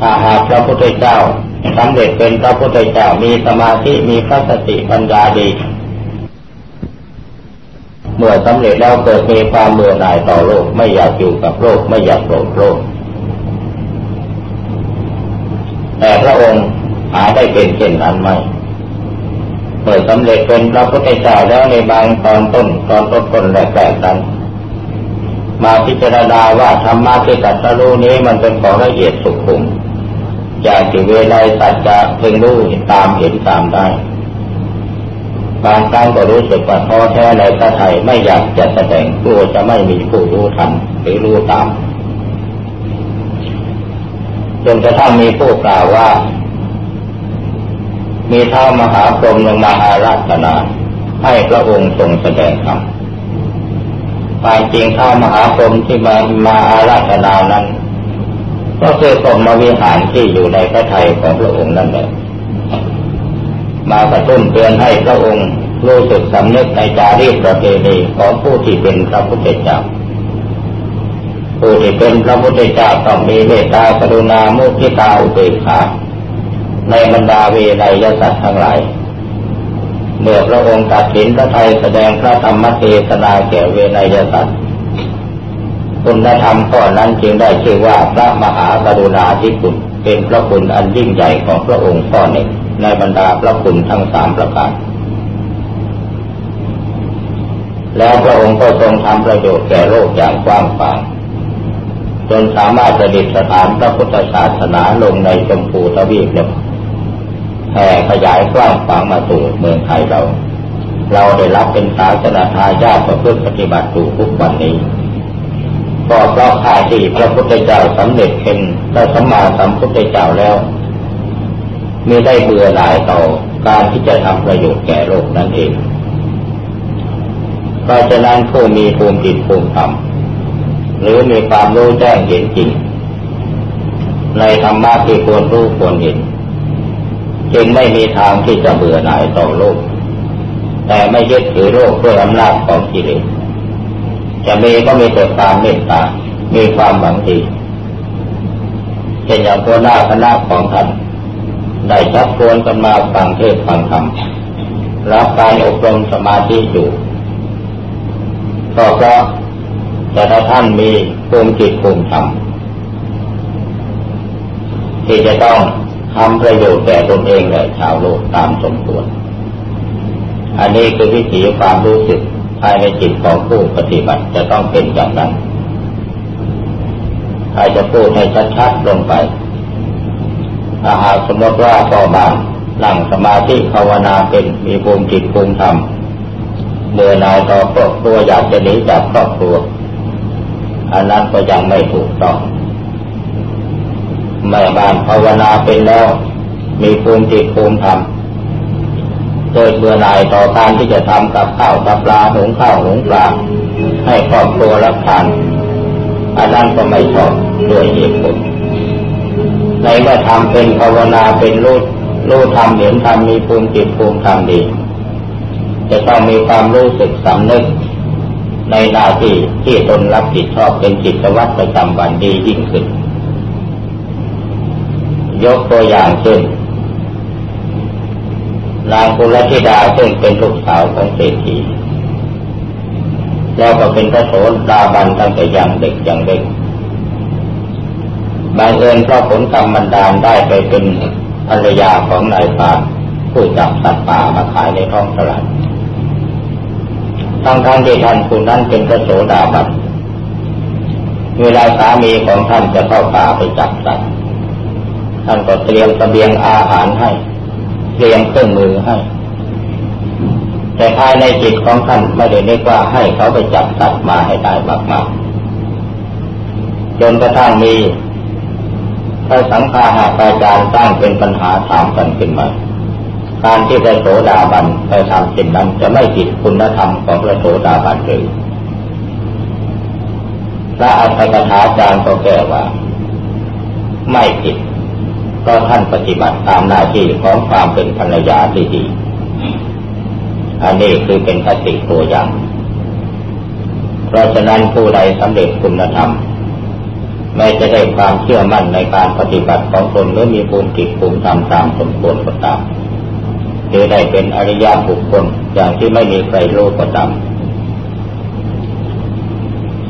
ถ้าหากพระพุทธเจ้าสำเร็จเป็นพระพุทธเจ้ามีสมาธิมีพระสติปัญญาดี เมื่อสำเร็จแล้วเกิดมีความเมื่อหน่ายต่อโลก ไม่อยากอยู่กับโลกไม่อยากโกรธโลก แต่พระองค์หาได้เป็นเช่นนั้นไหม มื่อสำเร็จเป็นพระพุทธเจ้าแล้วในบางตอนต้นตอนต้นต้นแรกๆนั้นมาพิจารณาว่าธรรมะที่ตัดสรู้นี้มันเป็นของละเอียดสุขุมจากที่เวลาสัจจะเพ่งรู้ตามเห็นตามได้ บางครั้งก็รู้สึกว่าท้อแท้ในพระไทยไม่อยากจะแสดงกลัวจะไม่มีผู้รู้ทันหรือรู้ตามจนกระทั่งมีผู้กล่าวว่า มีเท้ามหาพรหมลงมาอาราธนา ให้พระองค์ทรงแสดงธรรมความจริงเท้ามหาพรหมที่มามาอาราธนานั้น ก็คือสมวิหารที่อยู่ในพระทัยของพระองค์นั่นแหละมากระตุ้นเตือนให้พระองค์รู้สึกสำนึกในจารีตประเพณีของผู้ที่เป็นพระพุทธเจ้า ผู้ที่เป็นพระพุทธเจ้าต้องมีเมตตากรุณามุทิตาอุเบกขา ในบรรดาเวนยสัตว์ทั้งหลาย เมื่อพระองค์ตัดสินพระไทยแสดงพระธรรมเทศนาแก่เวนยสัตว์คุณธรรมข้อนั้นจึงได้ชื่อว่าพระมหากรุณาธิคุณเป็นพระคุณอันยิ่งใหญ่ของพระองค์ข้อหนึ่งในบรรดาพระคุณทั้งสามประการ แล้วพระองค์ก็ทรงทำประโยชน์แก่โลกอย่างกว้างขวางจนสามารถจะดิสถานพระพุทธศาสนาลงในชมพูทวีปเนี่ย แผ่ขยายกว้างขวางมาสู่เมืองไทยเรา เราได้รับเป็นศาสนาทายาทประพฤติปฏิบัติถูกทุกวันนี้ก็เพราะข้าที่พระพุทธเจ้าสำเร็จเป็นพระสัมมาสัมพุทธเจ้าแล้วมีได้เบื่อหน่ายต่อการที่จะทำประโยชน์แก่โลกนั่นเองเพราะฉะนั้นผู้มีภูมิจิตภูมิธรรมหรือมีความรู้แจ้งเห็นจริง ในธรรมะที่ควรรู้ควรเห็น จึงไม่มีทางที่จะเบื่อหน่ายต่อโลก แต่ไม่ยึดถือโลกด้วยอำนาจของกิเลสจะมีก็มีแต่ความเมตตา มีความหวังดีเช่นอย่างตัวหน้าคณะของท่านได้ชักชวนกันมาฟังเทศฟังธรรมรับการอบรมสมาธิอยู่ก็เพราะแต่ถ้าท่านมีภูมิจิตภูมิธรรมที่จะต้อง ทำประโยชน์แก่ตนเองและชาวโลกตามสมควร อันนี้คือวิถีความรู้สึกภายในจิตของผู้ปฏิบัติจะต้องเป็นอย่างนั้นใครจะพูดให้ชัดๆลงไปถ้าหากสมมติว่าต่อบานนั่งสมาธิภาวนาเป็นมีภูมิจิตภูมิธรรมเมื่อนายต่อครอบครัวอยากจะหนีจากครอบครัวอันนั้นก็ยังไม่ถูกต้อง แม่บ้านภาวนาเป็นแล้ว มีภูมิจิตภูมิธรรมเกิดเบื่อหน่ายต่อการที่จะทำกับข้าวกับปลาหุงข้าวหุงปลาให้ครอบครัวรับทานอันนั้นก็ไม่ชอบด้วยเหตุผลในเมื่อทำเป็นภาวนาเป็นรู้รู้ทำเห็นทำมีภูมิจิตภูมิธรรมดี จะต้องมีความรู้สึกสำนึก ในหน้าที่ที่ตนรับผิดชอบเป็นกิจวัตรประจำวันดียิ่งขึ้น ยกตัวอย่างเช่นนางกุลธิดาซึ่งเป็นลูกสาวของเศรษฐีแล้วก็เป็นพระโสดาบันตั้งแต่ยังเด็กยังเด็กบางเอิญเพราะผลกรรมบันดาลได้ไปเป็นภรรยาของนายพานผู้จับสัตว์ป่ามาขายในท้องตลาดทั้งทั้งที่ท่านผู้นั้นเป็นพระโสดาบันเวลาสามีของท่านจะเข้าป่าไปจับสัตว์ ท่านก็เตรียมเสบียงอาหารให้ เตรียมเครื่องมือให้ แต่ภายในจิตของท่านไม่ได้นึกว่าให้เขาไปจับสัตว์มาให้ได้มากๆจนกระทั่งมีพระสังฆาหาอาจารย์ตั้งเป็นปัญหาถามกันขึ้นมา การที่พระโสดาบันไปทำสิ่งนั้นจะไม่ผิดคุณธรรมของพระโสดาบันหรือพระอัฏฐกถาจารย์ก็แก้ว่า ไม่ผิด ราะท่านปฏิบัติตามหน้าที่ของความเป็นภรรยาที่ดีอันนี้คือเป็นคติตัวอย่าง เพราะฉะนั้นผู้ใดสำเร็จคุณธรรมแม้จะได้ความเชื่อมั่นในการปฏิบัติของตนหรือมีภูมิจิตภูมิธรรมตามสมควรก็ตามหรือได้เป็นอริยบุคคลอย่างที่ไม่มีใครรู้ก็ตาม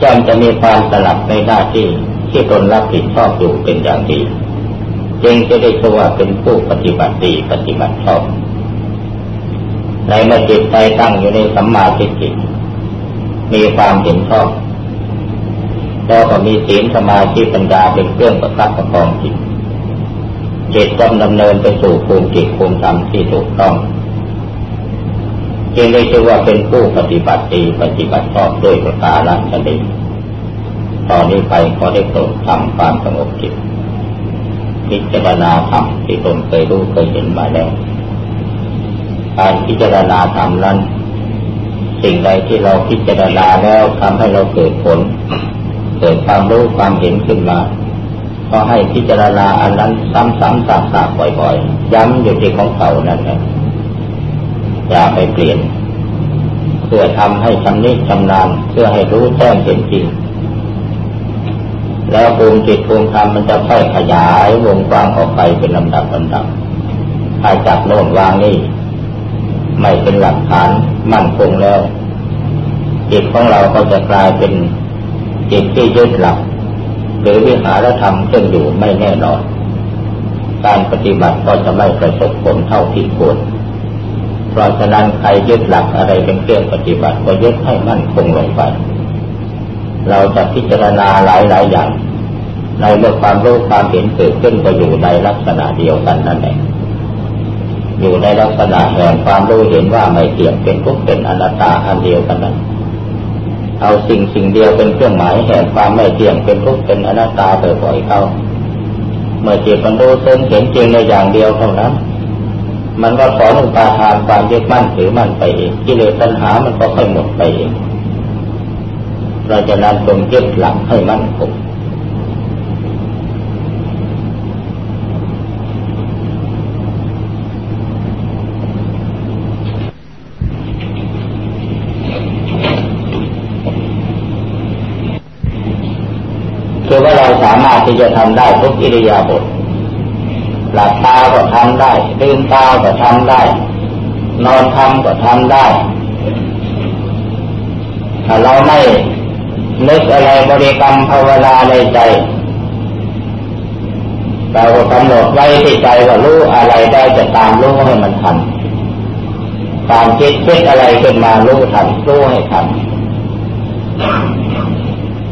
จำจะมีความสลับในหน้าที่ที่ตนรับผิดชอบอยู่เป็นอย่างดี จึงจะได้ชื่อว่าเป็นผู้ปฏิบัติดีปฏิบัติชอบในเมื่อจิตใจตั้งอยู่ในสัมมาทิฏฐิมีความเห็นชอบแล้วก็มีศีลสมาธิปัญญาเป็นเครื่องประคับประคองจิตจิตต้องดำเนินไปสู่ภูมิจิตภูมิธรรมที่ถูกต้อง จึงได้ชื่อว่าเป็นผู้ปฏิบัติดีปฏิบัติชอบด้วยประการฉะนี้ตอนนี้ไปขอได้โปรดทำความสงบจิต พิจารณาธรรมที่ตนเคยรู้เคยเห็นมาแล้วการพิจารณาธรรมนั้น สิ่งใดที่เราพิจารณาแล้วทำให้เราเกิดผล เกิดความรู้ความเห็นขึ้นมา ก็ให้พิจารณาอันนั้นซ้ำๆซากๆบ่อยๆ ย้ำอยู่ที่ของเก่านั่นแหละอย่าไปเปลี่ยน เพื่อทำให้ชำนิชำนาญเพื่อให้รู้แจ้งเห็นจริง แล้วภูมิจิตภูมิธรรมมันจะค่อยขยายวงกว้างออกไปเป็นลำดับลำดับถ้าจับโน่นวางนี่ไม่เป็นหลักฐานมั่นคงแล้ว จิตของเราก็จะกลายเป็นจิตที่ยึดหลัก หรือวิหารธรรมซึ่งอยู่ไม่แน่นอน การปฏิบัติก็จะไม่ประสบผลเท่าที่ควรเพราะฉะนั้นใครยึดหลักอะไรเป็นเครื่องปฏิบัติก็ยึดให้มั่นคงลงไป เราจะพิจารณาหลายหลายอย่าง ในเมื่อความรู้ความเห็นเกิดขึ้นก็อยู่ในลักษณะเดียวกันนั่นเองอยู่ในลักษณะแห่งความรู้เห็นว่าไม่เที่ยงเป็นทุกข์เป็นอนัตตาอันเดียวกันนั้นเอาสิ่งสิ่งเดียวเป็นเครื่องหมายแห่งความไม่เที่ยงเป็นทุกข์เป็นอนัตตาบ่อยๆเข้าเมื่อจิตมันรู้ซึ้งเห็นจริงในอย่างเดียวเท่านั้น มันก็ถอนอุปาทานความยึดมั่นถือมั่นไปเองกิเลสตัณหามันก็ค่อยหมดไปเอง เราจะนั้นจงยึดหลักให้มั่นคงคือว่าเราสามารถที่จะทำได้ทุกอิริยาบถหลับตาก็ทำได้ลืมตาก็ทำได้ นอนทำก็ทำได้ ถ้าเราไม่ นึกอะไรบริกรรมภาวนาในใจเราก็กำหนดไว้ที่ใจว่ารู้อะไรได้จะตามรู้ให้มันทันตามคิดคิดอะไรขึ้นมารู้ทันรู้ให้ทัน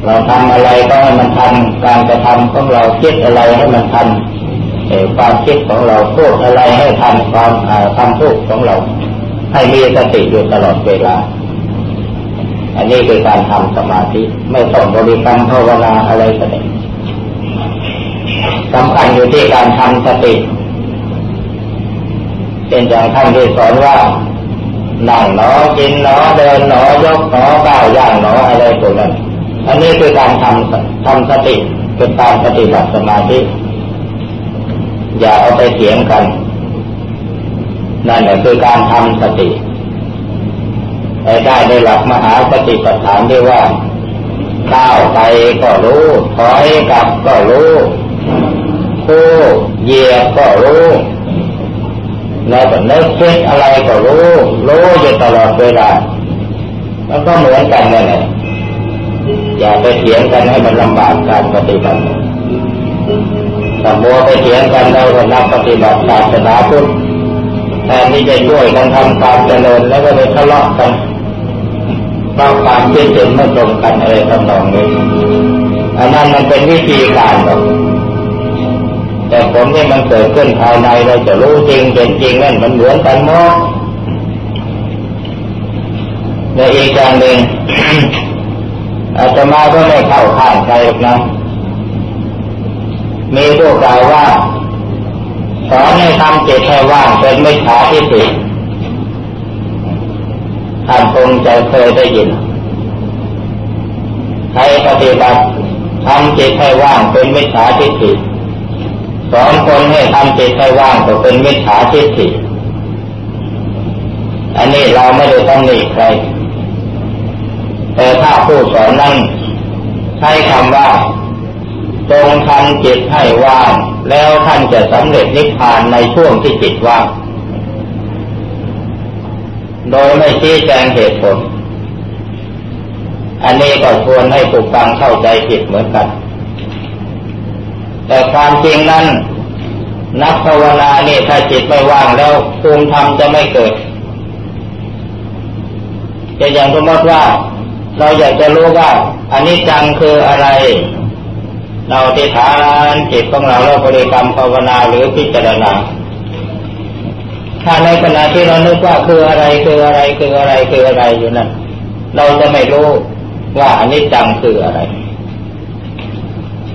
เราทำอะไรก็ให้มันทันการกระทำของเราคิดอะไรให้มันทันความคิดของเราพูดอะไรให้ทันความคำพูดของเรา ให้มีสติอยู่ตลอดเวลา อันนี้คือการทำสมาธิ ไม่ต้องบริกรรมภาวนาอะไรก็ได้สำคัญอยู่ที่การทำสติเป็นอย่างท่านที่สอนว่านั่งหนอกินหนอเดินหนอยกหนอก้าวย่างหนออะไรตัวนั้นอันนี้คือการทำทำสติเป็นการปฏิบัติสมาธิ อย่าเอาไปเถียงกัน นั่นแหละคือการทำสติ ได้ในหลักมหาสติปัฏฐานที่ว่าก้าวไปก็รู้ถอยกลับก็รู้คู่เหยียบก็รู้แล้วก็นึกคิดอะไรก็รู้ รู้อยู่ตลอดเวลาแล้วก็เหมือนกันนั่นแหละอย่าไปเถียงกันให้มันลำบากการปฏิบัติถ้ามัวไปเถียงกันเราก็นักปฏิบัติศาสนาพุทธแทนที่จะช่วยกันทำความเจริญแล้วก็ไปทะเลาะกัน เพราะความคิดเห็นไม่ตรงกันอะไรทำนองนี้อันนั้นมันเป็นวิธีการหรอกแต่ผมนี่มันเกิดขึ้นภายในเราจะรู้จริงเป็นจริงนั่นมันเหมือนกันหมดในอีกอย่างหนึ่งอาตมาก็ไม่เข้าข้างใครนะมีผู้กล่าวว่าสอนให้ทำจิตให้ว่างเป็นไม่ขาที่ติ ท่านคงจะเคยได้ยิน ใครปฏิบัติทำจิตให้ว่างเป็นมิจฉาทิฏฐิสอนคนให้ทำจิตให้ว่างก็เป็นมิจฉาทิฏฐิอันนี้เราไม่ได้ต้องหนีใคร แต่ถ้าผู้สอนนั้นใช้คำว่าจงทำจิตให้ว่าง แล้วท่านจะสำเร็จนิพพานในช่วงที่จิตว่าง โดยไม่ชี้แจงเหตุผล อันนี้ก็ชวนให้ผู้ฟังเข้าใจผิดเหมือนกัน แต่ความจริงนั้น นักภาวนาเนี่ยถ้าจิตไม่ว่างแล้วภูมิธรรมจะไม่เกิดจะอย่างสมมติว่า เราอยากจะรู้ว่าอันนี้จังคืออะไร เราที่ฐานจิตของเราเราบริกรรมภาวนาหรือพิจารณา ถ้าในขณะที่เรานึกว่าคืออะไรคืออะไรคืออะไรคืออะไรอยู่นั่นเราจะไม่รู้ว่าอนนี้จังคืออะไร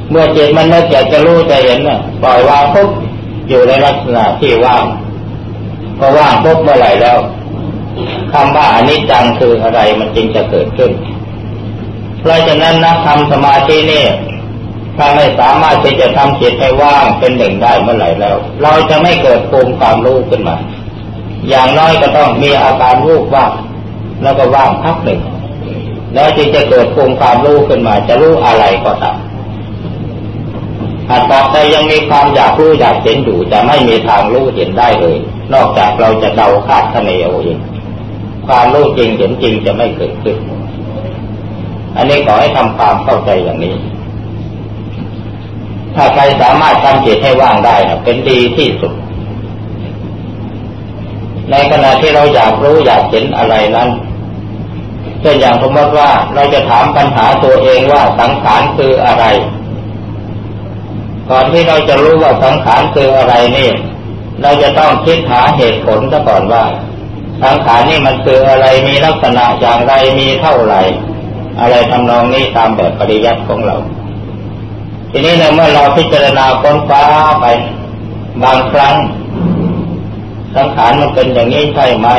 เมื่อจิตมันนึกอยากจะรู้จะเห็นน่ะปล่อยวางปุ๊บอยู่ในลักษณะที่ว่างพอว่างปุ๊บเมื่อไหร่แล้วคำว่าอนนี้จังคืออะไรมันจึงจะเกิดขึ้น เพราะฉะนั้นนักทำสมาธินี่ถ้าไม่สามารถที่จะทำจิตให้ว่างเป็นหนึ่งได้เมื่อไหร่แล้ว เราจะไม่เกิดภูมิความรู้ขึ้นมา อย่างน้อยก็ต้องมีอาการวูบว่างแล้วก็ว่างพักหนึ่งแล้วจึงจะเกิดภูมิความรู้ขึ้นมาจะรู้อะไรก็ตามหากต่อไปยังมีความอยากรู้อยากเห็นอยู่จะไม่มีทางรู้เห็นได้เลย นอกจากเราจะเดาคาดคะเนเอาเองความรู้จริงเห็นจริงจะไม่เกิดขึ้น อันนี้ขอให้ทำความเข้าใจอย่างนี้ ถ้าใครสามารถทำจิตให้ว่างได้นะเป็นดีที่สุด ในขณะที่เราอยากรู้อยากเห็นอะไรนั้นเช่นอย่างสมมติว่าเราจะถามปัญหาตัวเองว่าสังขารคืออะไร ก่อนที่เราจะรู้ว่าสังขารคืออะไรนี่ เราจะต้องคิดหาเหตุผลซะก่อนว่า สังขารนี่มันคืออะไรมีลักษณะอย่างไรมีเท่าไหร่ อะไรทำนองนี้ตามแบบปริยัติของเรา ทีนี้ในเมื่อเราพิจารณาค้นฟ้าไป บางครั้ง สังขารมันเป็นอย่างนี้ใช่ไหม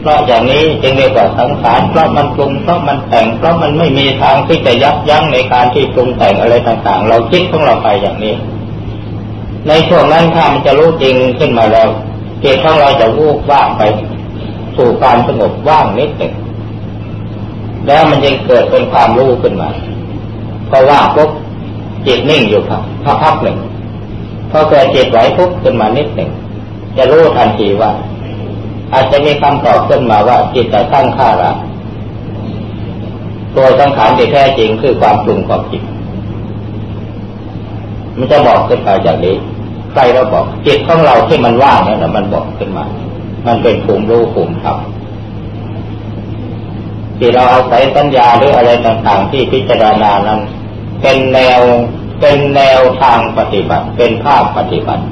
เพราะอย่างนี้จึงเรียกว่าสังขารเพราะมันปรุงเพราะมันแต่งเพราะมันไม่มีทางที่จะยับยั้งในการที่ปรุงแต่งอะไรต่างๆ เราคิดของเราไปอย่างนี้ ในช่วงนั้นถ้ามันจะรู้จริงขึ้นมาแล้วจิตของเราจะวูบว่างไป สู่ความสงบว่างนิดหนึ่งแล้วมันจะเกิดเป็นความรู้ขึ้นมาพอว่างปุ๊บจิตนิ่งอยู่ครับพักหนึ่งพอเกิดจิตไหวปุ๊บขึ้นมานิดหนึ่ง จะรู้ทันทีว่า อาจจะมีคำตอบขึ้นมาว่าจิตแต่ตั้งค่าละตัวสังขารที่แท้จริงคือความปรุงของจิตมันจะบอกขึ้นมาอย่างนี้ใครเราบอก จิตของเราที่มันว่างเนี่ยมันบอกขึ้นมา มันเป็นภูมิรู้ภูมิธรรมที่เราเอาศัยสัญญาหรืออะไรต่างๆ ที่พิจารณานั้น เป็นแนวเป็นแนวทางปฏิบัติ เป็นภาพปฏิบัติ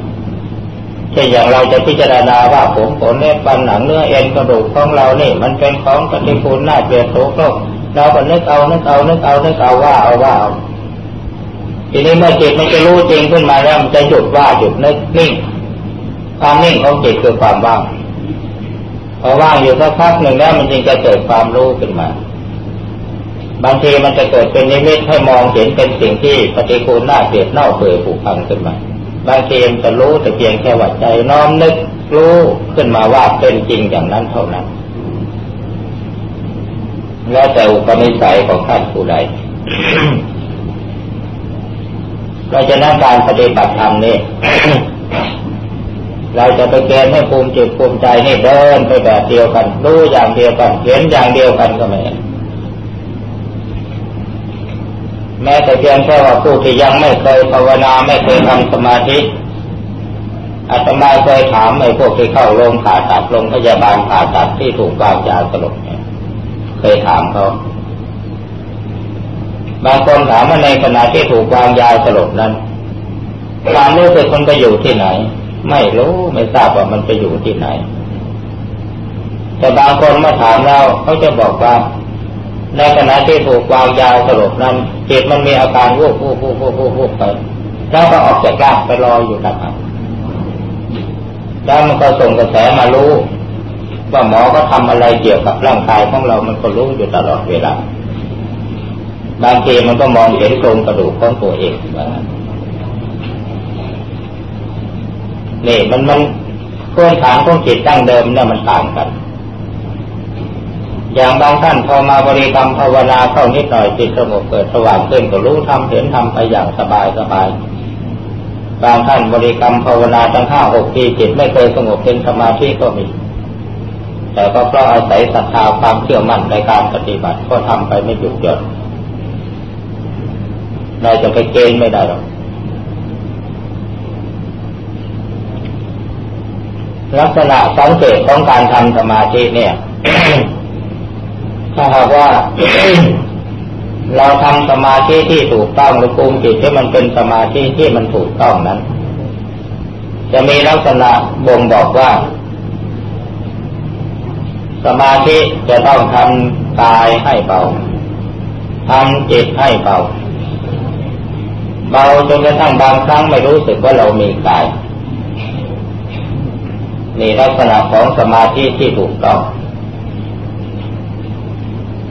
เช่นอย่างเราจะพิจารณาว่าผมขนเล็บฟันหนังเนื้อเอ็นกระดูกของเราเนี่ยมันเป็นของปฏิกูลน่าเกลียดโสโครกเราก็นึกเอานึกเอานึกเอานึกเอาว่าเอาว่าเอาทีนี้เมื่อจิตมันจะรู้จริงขึ้นมาแล้วมันจะหยุดว่าหยุดนึกนิ่งความนิ่งของจิตคือความว่างพอว่างอยู่สักพักหนึ่งแล้วมันจึงจะเกิดความรู้ขึ้นมา บางทีมันจะเกิดเป็นนิมิตให้มองเห็นเป็นสิ่งที่ปฏิกูลน่าเกลียดเน่าเปื่อยผุพังขึ้นมา บางทีมันจะรู้แต่เพียงแค่ว่าใจน้อมนึกรู้ขึ้นมาว่าเป็นจริงอย่างนั้นเท่านั้น แล้วแต่อุปนิสัยของท่านผู้ใดเราจะนั่งการปฏิบัติธรรมนี่เราจะไปเกณฑ์ให้ภูมิจิตภูมิใจนี่เดินไปแบบเดียวกัน รู้อย่างเดียวกันเห็นอย่างเดียวกันก็ไม่ แม้แต่เพียงแค่ว่าผู้ที่ยังไม่เคยภาวนาไม่เคยทำสมาธิอาตมาเคยถามไอ้พวกที่เข้าโรงผ่าตัดโรงพยาบาลผ่าตัดที่ถูกวางยาสลบเนี่ยเคยถามเขาบางคนถามว่าในขณะที่ถูกวางยาสลบนั้นความรู้สึกมันไปอยู่ที่ไหน ไม่รู้ไม่ทราบว่ามันไปอยู่ที่ไหน แต่บางคนมาถามเราเขาจะบอกว่า ในขณะที่ถูกวางยาสลบนั้น จิตมันมีอาการวูบวูบวูบวูบวูบวูบไปแล้วก็ออกจากร่างไปลอยอยู่นะครับแล้วมันก็ส่งกระแสมารู้ ว่าหมอก็ทำอะไรเกี่ยวกับร่างกายของเรามันก็รู้อยู่ตลอดเวลาบางทีมันก็มองเห็นโครงกระดูกของตัวเองนี่มันมันพื้นฐานของจิตตั้งเดิมเนี่ยมันต่างกัน อย่างบางท่านพอมาบริกรรมภาวนาเข้านิดหน่อยจิตสงบเกิดสว่างขึ้นก็รู้ทำเห็นทำไปอย่างสบายสบายบางท่านบริกรรมภาวนาตั้งห้าหกปีจิตไม่เคยสงบเป็นสมาธิก็มี แต่ก็เพราะอาศัยศรัทธาความเชื่อมั่นในการปฏิบัติก็ทำไปไม่หยุดหย่อนเราจะไปเกณฑ์ไม่ได้หรอกลักษณะสังเกตของการทำสมาธิเนี่ย ถ้าหากว่า เราทำสมาธิที่ถูกต้องหรือคุมจิตที่มันเป็นสมาธิที่มันถูกต้องนั้น จะมีลักษณะบ่งบอกว่า สมาธิจะต้องทำกายให้เบาทำจิตให้เบาเบาจนกระทั่งบางครั้งไม่รู้สึกว่าเรามีกายนี่ลักษณะของสมาธิที่ถูกต้อง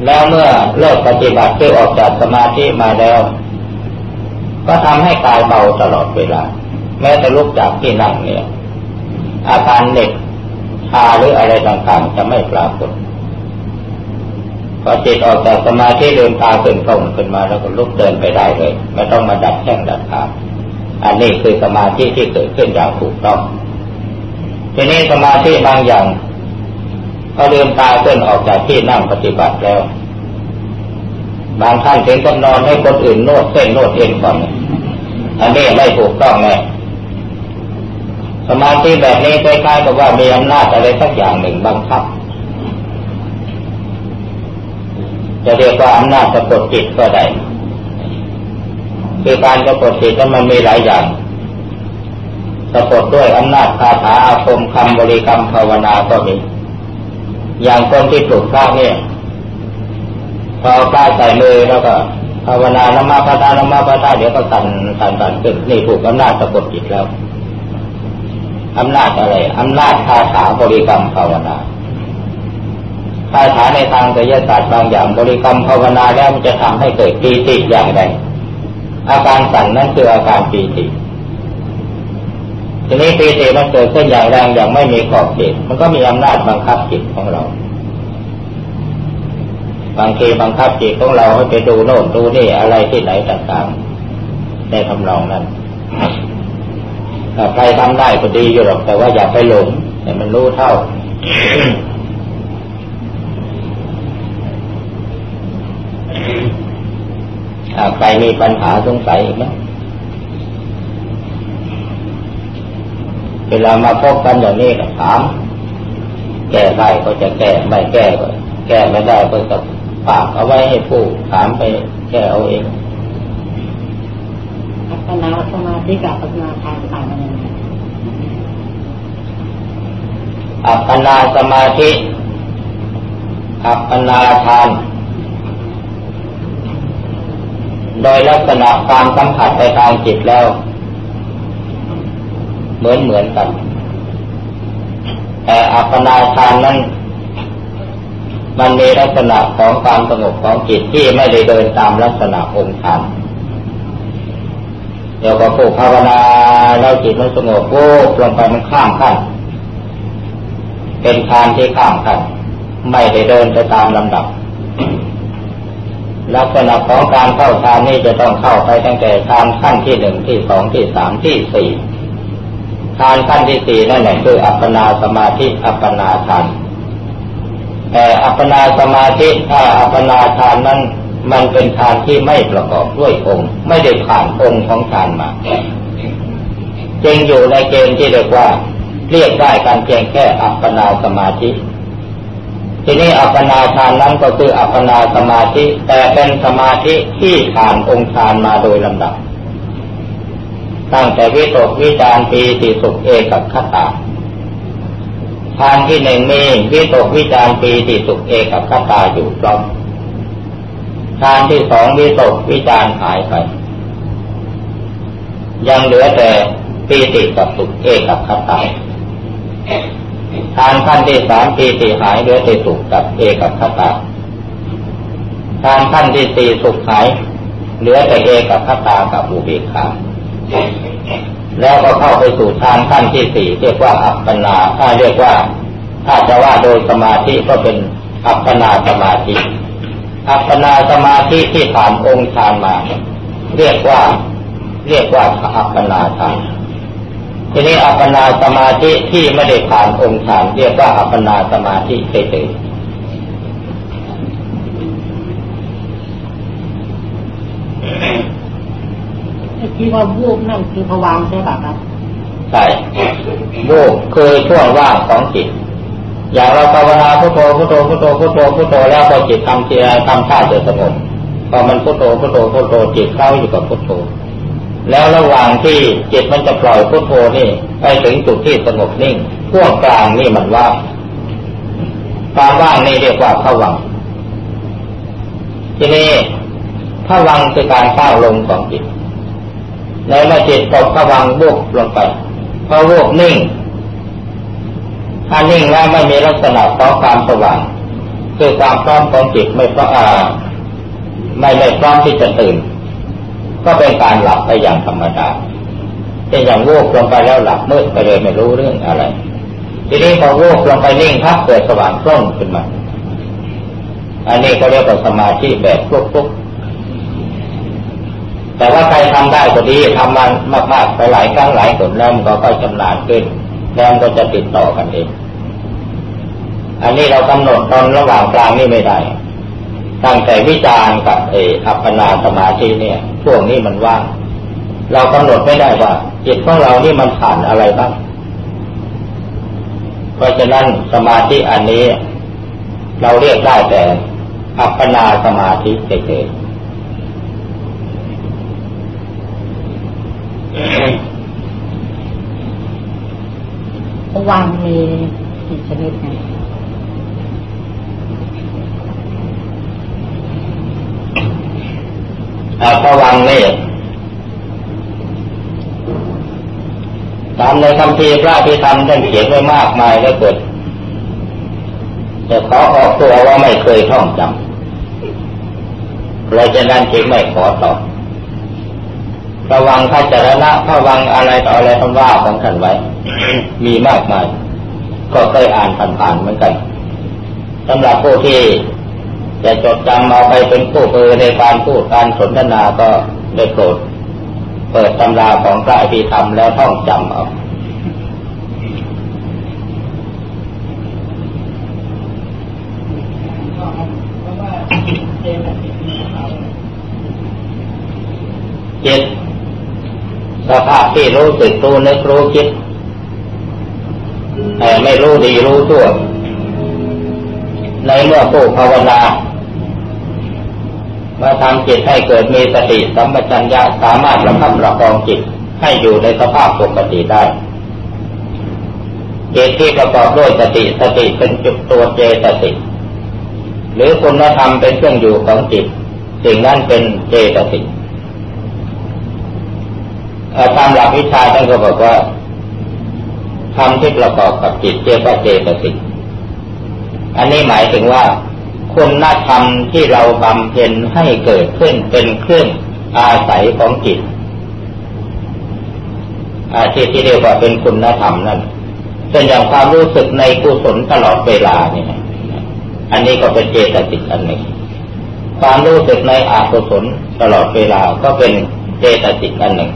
แล้วเมื่อเลิกปฏิบัติที่ออกจากสมาธิมาแล้ว ก็ทำให้กายเบาตลอดเวลา แม้แต่ลุกจากที่นั่งเนี่ย อาการเหน็บชาหรืออะไรต่างๆ จะไม่ปรากฏพอจิตออกจากสมาธิเดินตาขึ้นตรงขึ้นมาแล้วก็ลุกเดินไปได้เลย ไม่ต้องมาดัดแข้งดัดขาอันนี้คือสมาธิที่เกิดขึ้นอย่างถูกต้องทีนี้สมาธิบางอย่าง พอลืมตาขึ้นออกจากที่นั่งปฏิบัติแล้ว บางท่านถึงก็นอนให้คนอื่นนวดเส้นนวดเอ็นก่อนอันนี้ไม่ถูกต้องแน่สมาธิแบบนี้คล้ายๆกับว่ามีอำนาจอะไรสักอย่างหนึ่งบังคับ จะเรียกว่าอำนาจสะกดจิตก็ได้คือการสะกดจิตมันมีหลายอย่างสะกดด้วยอำนาจคาถาอาคมคำบริกรรมภาวนาก็มี อย่างคนที่ปลูกข้าวเนี่ยพอป้าใส่มือแล้วก็ภาวนานมาพระทานมาพระทาเดี๋ยวก็สั่นสั่นสั่นขึ้นนี่ถูกอำนาจสะกดจิตแล้วอำนาจอะไรอำนาจคาถาบริกรรมภาวนาคาถาในทางไสยศาสตร์บางอย่างบริกรรมภาวนาแล้วมันจะทำให้เกิดปีติอย่างใดอาการสั่นนั่นคืออาการปีติ ทีนี้ปีติมันเกิดขึ้นอย่างแรงอย่างไม่มีขอบเขตมันก็มีอำนาจบังคับจิตของเรา บางทีบังคับจิตของเราให้ไปดูโน่นดูนี่อะไรที่ไหนต่างๆในทำนองนั้นใครทำได้ก็ดีอยู่หรอก แต่ว่าอย่าไปหลงให้มันรู้เท่าใครมีปัญหาสงสัยอีกไหม เวลามาพบกันอย่างนี้ก็ถาม แก้ได้ก็จะแก้ไม่แก้ก็แก้ไม่ได้ก็จะฝากเอาไว้ให้ผู้ถามไปแก้เอาเองอัปปนาสมาธิกับอัปปนาทานต่างกันยังไงอัปปนาสมาธิ อัปปนาทาน โดยลักษณะความสัมผัสในทางจิตแล้ว เหมือนเหมือนกัน แต่อัปปนาทานนั้นมันมีลักษณะของความสงบของจิตที่ไม่ได้เดินตามลักษณะองค์ฌานเดี๋ยวก็ผูกภาวนาแล้วจิตมันสงบโอ้ลงไปมันข้ามขั้นเป็นฌานที่ข้ามขั้นไม่ได้เดินไปตามลำดับ ลักษณะของการเข้าฌานนี่จะต้องเข้าไปตั้งแต่ฌานขั้นที่หนึ่งที่สองที่สามที่สี่ ฌานขั้นที่สี่นั่นแหละคืออัปปนาสมาธิอัปปนาฌานแต่อัปปนาสมาธิถ้าอัปปนาฌานนั้นมันเป็นฌานที่ไม่ประกอบด้วยองค์ ไม่ได้ผ่านองค์ของฌานมาจึงอยู่ในเกณฑ์ที่เรียกว่า เรียกได้การเพียงแค่อัปปนาสมาธิ ทีนี้อัปปนาฌานนั้นก็คืออัปปนาสมาธิ แต่เป็นสมาธิที่ผ่านองค์ฌานมาโดยลำดับ ตั้งแต่วิตกวิจารปีติสุขเอกัคตาทางที่หนึ่งมีวิตกวิจารปีติสุขเอกัคตาอยู่พร้อมทางที่สองวิตกวิจารหายไป ยังเหลือแต่ปีติกับสุขเอกัคตาทางขั้นที่สามปีติหายเหลือแต่สุขกับเอกัคตาทางขั้นที่สี่สุขหายเหลือแต่เอกัคตากับอุเบกขา แล้วก็เข้าไปสู่ฌานขั้นที่สี่เรียกว่าอัปปนาถ้าเรียกว่าถ้าจะว่าโดยสมาธิก็เป็นอัปปนาสมาธิ อัปปนาสมาธิที่ผ่านองค์ฌานมา เรียกว่า เรียกว่าอัปปนาฌานทีนี้อัปปนาสมาธิที่ไม่ได้ผ่านองค์ฌานเรียกว่าอัปปนาสมาธิเฉย ที่ว่าวูบนั่นคือผวังใช่ป่ะครับใช่วูบคือช่วงว่างของจิต อย่างเราภาวนาพุทโธพุทโธพุทโธพุทโธพุทโธแล้วพอจิตทำเสียทำท่าจะสงบพอมันพุทโธพุทโธพุทโธจิตเข้าอยู่กับพุทโธ แล้วระหว่างที่จิตมันจะปล่อยพุทโธนี่ไปถึงจุดที่สงบนิ่งช่วงกลางนี่มันว่างความว่างนี่เรียกว่าผวังทีนี้ผวังคือการเข้าลงของจิต ในเมื่อจิตตกผวังบุกลงไปพอวุบนิ่ง ถ้านิ่งแล้วไม่มีลักษณะของความสว่างคือความพร้อมของจิตไม่พร้อมไม่ไม่พร้อมที่จะตื่น ก็เป็นการหลับไปอย่างธรรมดาเป็นอย่างวูบลงไปแล้วหลับมืดไปเลยไม่รู้เรื่องอะไร ทีนี้พอวูบลงไปนิ่งพักเกิดสว่างกล้องขึ้นมา อันนี้เขาเรียกว่าสมาธิแบบฟุกๆ แต่ว่าใครทำได้ก็ดีทำมันมากๆไปหลายครั้งหลายคนแล้วมันก็ค่อยชำนาญขึ้นแล้วมันก็จะติดต่อกันเองอันนี้เรากำหนดตอนระหว่างกลางนี่ไม่ได้ตั้งแต่วิจารณ์กับเออัปปนาสมาธิเนี่ยช่วงนี้มันว่าง เรากำหนดไม่ได้ว่าจิตของเรานี่มันผ่านอะไรบ้าง เพราะฉะนั้นสมาธิอันนี้ เราเรียกได้แต่อัปปนาสมาธิเฉยผ วังมีกี่ชนิดนะพระวังนี่ตามในคำพีพระพิธรรมท่านเขียนไว้มากมายแล้วเกิดจะขอออกตัวว่าไม่เคยท่องจำเราจะนั้นจึงไม่ขอตอบ ระวังพระจรณะระวังอะไรต่ออะไรท่านว่าของท่านไว้ มีมากมาย ก็เคยอ่านผ่านๆเหมือนกันสำหรับผู้ที่จะจดจำเอาไปเป็นผู้เออในการพูดการสนทนาก็ได้โปรดเปิดตำราของพระอภิธรรมแล้วท่องจำเอาเจิต สภาพที่รู้สึกรู้นึกรู้คิดแต่ไม่รู้ดีรู้ชั่วในเมื่อผู้ภาวนามาทำจิตให้เกิดมีสติสัมปชัญญะสามารถระคับประคองจิตให้อยู่ในสภาพปกติได้จิตที่ประกอบด้วยสติสติเป็นจุดตัวเจตสิกหรือคุณธรรมเป็นเครื่องอยู่ของจิต สิ่งนั้นเป็นเจตสิก ตามหลักวิชาท่านก็บอกว่าทำที่ประกอบกับจิตเรียกว่าเจตสิกอันนี้หมายถึงว่าคุณธรรมที่เราบำเพ็ญให้เกิดขึ้นเป็นเครื่องอาศัยของจิตอาที่ที่เรียกว่าเป็นคุณธรรมนั่นเป็นอย่างความรู้สึกในกุศลตลอดเวลาเนี่ยอันนี้ก็เป็นเจตสิกอันหนึ่งความรู้สึกในอกุศลตลอดเวลาก็เป็นเจตสิกอันหนึ่ง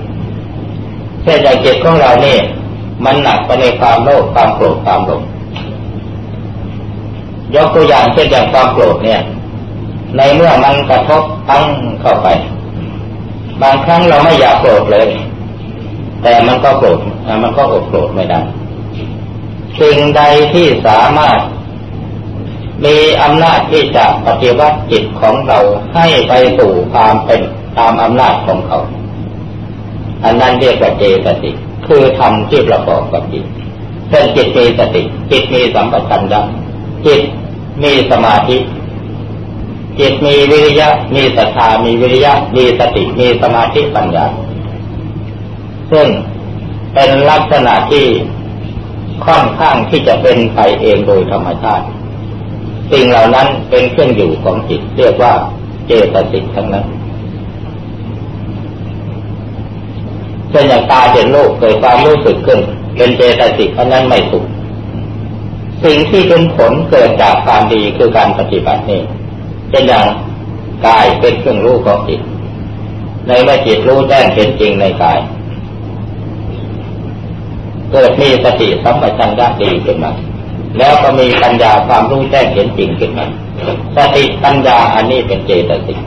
แค่อย่างจิตของเราเนี่ยมันหนักไปในความโลภความโกรธความหลงยกตัวอย่างเช่นอย่างความโกรธเนี่ย ในเมื่อมันกระทบตั้งเข้าไป บางครั้งเราไม่อยากโกรธเลย แต่มันก็โกรธมันก็อดโกรธไม่ได้สิ่งใดที่สามารถ มีอำนาจที่จะปฏิวัติจิตของเราให้ไปสู่ความเป็นตามอำนาจของเขา อันนั้นเรียกว่าเจตสิกคือธรรมที่ประกอบกับจิตเช่นจิตมีสติจิตมีสัมปชัญญะจิตมีสมาธิจิตมีวิริยะ มีศรัทธามีวิริยะ มีสติมีสมาธิปัญญา ซึ่งเป็นลักษณะที่ค่อนข้างที่จะเป็นไปเองโดยธรรมชาติ สิ่งเหล่านั้นเป็นเครื่องอยู่ของจิตเรียกว่าเจตสิกทั้งนั้นเช่นอย่างตาเห็นโลกเกิดความรู้สึกขึ้น เป็นเจตสิกเพราะนั้นไม่สุขสิ่งที่เป็นผลเกิดจากความดีคือการปฏิบัตินี่เช่นอย่างกายเป็นเครื่องรู้ของจิต ในเมื่อจิตรู้แจ้งเห็นจริงในกาย เกิดมีสติสัมปชัญญะดีขึ้นมาแล้วก็มีปัญญาความรู้แจ้งเห็นจริงขึ้นมาสติปัญญาอันนี้เป็นเจตสิก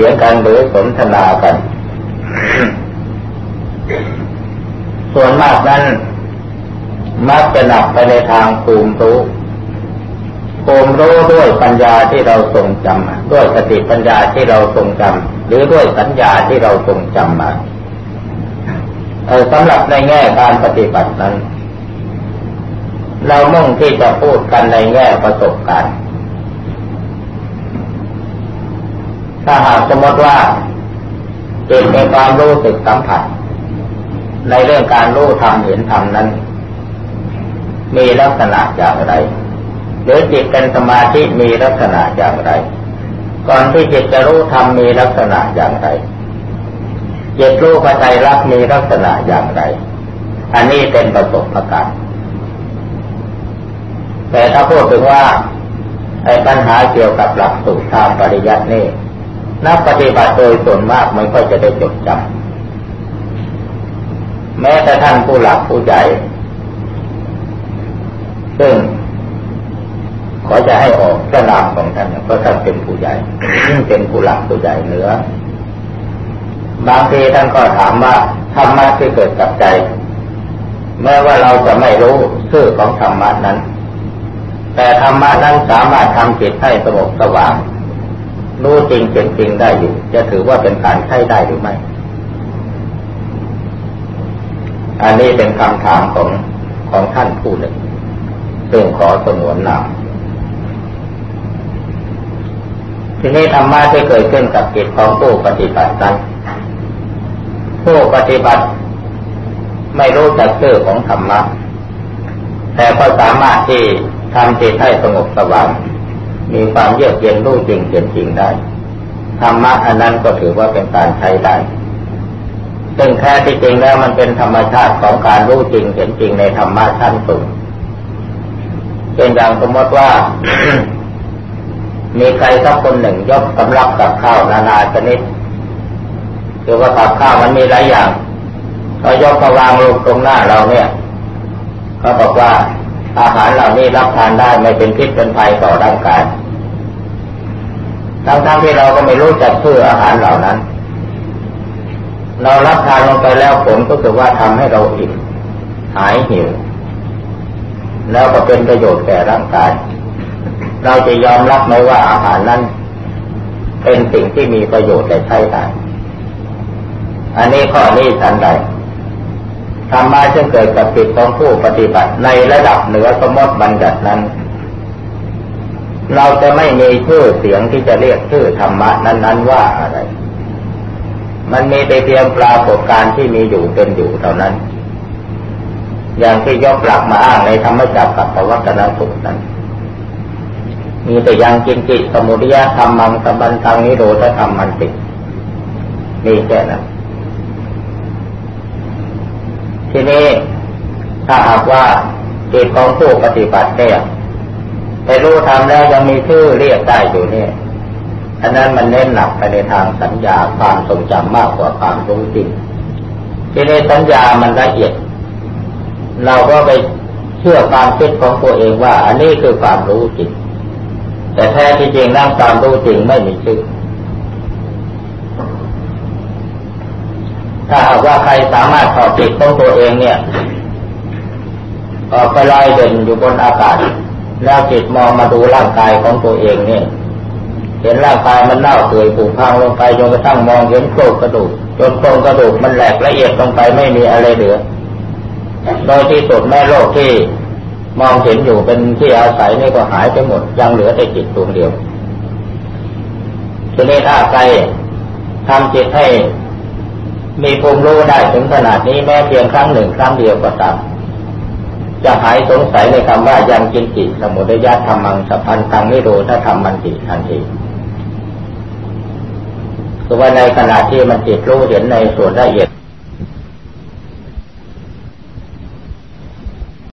ถียงกันหรือสนทนากัน ส่วนมากนั้น มักจะหนักไปในทางภูมิรู้ภูมิรู้ด้วยปัญญาที่เราทรงจำด้วยสติปัญญาที่เราทรงจำหรือด้วยสัญญาที่เราทรงจำมาสำหรับในแง่การปฏิบัตินั้น เรามุ่งที่จะพูดกันในแง่ประสบการณ์ ถ้าหากสมมติว่าจิตมีความรู้สึกสัมผัส ในเรื่องการรู้ธรรมเห็นธรรมนั้น มีลักษณะอย่างไร หรือจิตเป็นสมาธิมีลักษณะอย่างไร ก่อนที่จิตจะรู้ธรรมมีลักษณะอย่างไรจิตรู้ปัจจัยรักมีลักษณะอย่างไร อันนี้เป็นประสบการณ์แต่ถ้าพูดถึงว่าไอ้ปัญหาเกี่ยวกับหลักสูตรทางปริยัตินี่ นักปฏิบัติโดยส่วนมากไม่ค่อยจะได้จดจำแม้แต่ท่านผู้หลักผู้ใหญ่ซึ่งขอจะให้ออกพระนามของท่านเพราะท่านเป็นผู้ใหญ่ยิ่งเป็นผู้หลักผู้ใหญ่เหนือบางทีท่านก็ถามว่าธรรมะที่เกิดกับใจแม้ว่าเราจะไม่รู้ชื่อของธรรมะนั้น แต่ธรรมะนั้นสามารถทำจิตให้สงบสว่าง รู้จริงเป็นจริงได้อยู่ จะถือว่าเป็นการใช้ได้หรือไม่ อันนี้เป็นคำถามของของท่านผู้หนึ่ง ซึ่งขอสงวนนามทีนี้ธรรมะที่เกิดขึ้นกับจิตของผู้ปฏิบัตินั้นผู้ปฏิบัติไม่รู้จักชื่อของธรรมะ แต่ก็สามารถที่ทำจิตให้สงบสว่าง มีความเยือกเย็นรู้จริงเห็นจริงได้ธรรมะอันนั้นก็ถือว่าเป็นการใช้ได้ซึ่งแท้ที่จริงแล้วมันเป็นธรรมชาติของการรู้จริงเห็นจริงในธรรมะชั้นสูงเป็นอย่างสมมติว่า มีใครสักคนหนึ่งยกสำรับกับข้าวนานาชนิดคือว่ากับข้าวมันมีหลายอย่างเขายกมาวางลงตรงหน้าเราเนี่ยเขาบอกว่าอาหารเหล่านี้รับทานได้ไม่เป็นพิษเป็นภัยต่อร่างกาย ทั้งๆทที่เราก็ไม่รู้จักชื่ออาหารเหล่านั้น เรารับทานลงไปแล้วผลก็คือว่าทำให้เราอิ่มหายหิว แล้วก็เป็นประโยชน์แก่ร่างกาย เราจะยอมรับไหมว่าอาหารนั้นเป็นสิ่งที่มีประโยชน์และใช้ได้ อันนี้ข้อนี้ทันใดธรรมะจึงเกิดกับจิตของผู้ปฏิบัติในระดับเหนือสมมติบัญญัตินั้น เราจะไม่มีชื่อเสียงที่จะเรียกชื่อธรรมะนั้น ๆ ว่าอะไร มันมีแต่เพียงปรากฏการที่มีอยู่เป็นอยู่เท่านั้น อย่างที่ยกหลักมาอ้างในธรรมจักรกับปวัตนสุตนั้น มีแต่ยังจินจิสมุริยธรรมังสบันตังนิโรธธรรมมันติมีแค่นั้นทีนี้ถ้าหากว่าจิตของผู้ปฏิบัติเนี่ย ไปรู้ทำแล้วยังมีชื่อเรียกได้อยู่เนี่ยอันนั้นมันเน้นหนักไปในทางสัญญาความทรงจำมากกว่าความรู้จริงทีนี้สัญญามันละเอียด เราก็ไปเชื่อความคิดของตัวเองว่า อันนี้คือความรู้จริง แต่แท้ที่จริงนั่งความรู้จริงไม่มีชื่อ ถ้าหากว่าใครสามารถถอดจิตของตัวเองเนี่ยออกไปลอยเด่นอยู่บนอากาศ แล้วจิตมองมาดูร่างกายของตัวเองเนี่ยเห็นร่างกายมันเน่าเปื่อยผุพังลงไปจนกระทั่งมองเห็นโครงกระดูกจนโครงกระดูกมันแหลกละเอียดลงไปไม่มีอะไรเหลือโดยที่สุดแม่โลกที่มองเห็นอยู่เป็นที่อาศัยนี่ก็หายไปหมดยังเหลือแต่จิตดวงเดียวทีนี้ถ้าใครทำจิตให้มีภูมิรู้ได้ถึงขนาดนี้แม้เพียงครั้งหนึ่งครั้งเดียวก็ตาม จะหายสงสัยในคำว่ายังกินจิตสมุทัยธรรมังสัพพันธังนิโรธธรรมมันติทันทีคือว่าในขณะที่มันจิตรู้เห็นในส่วนละเอียด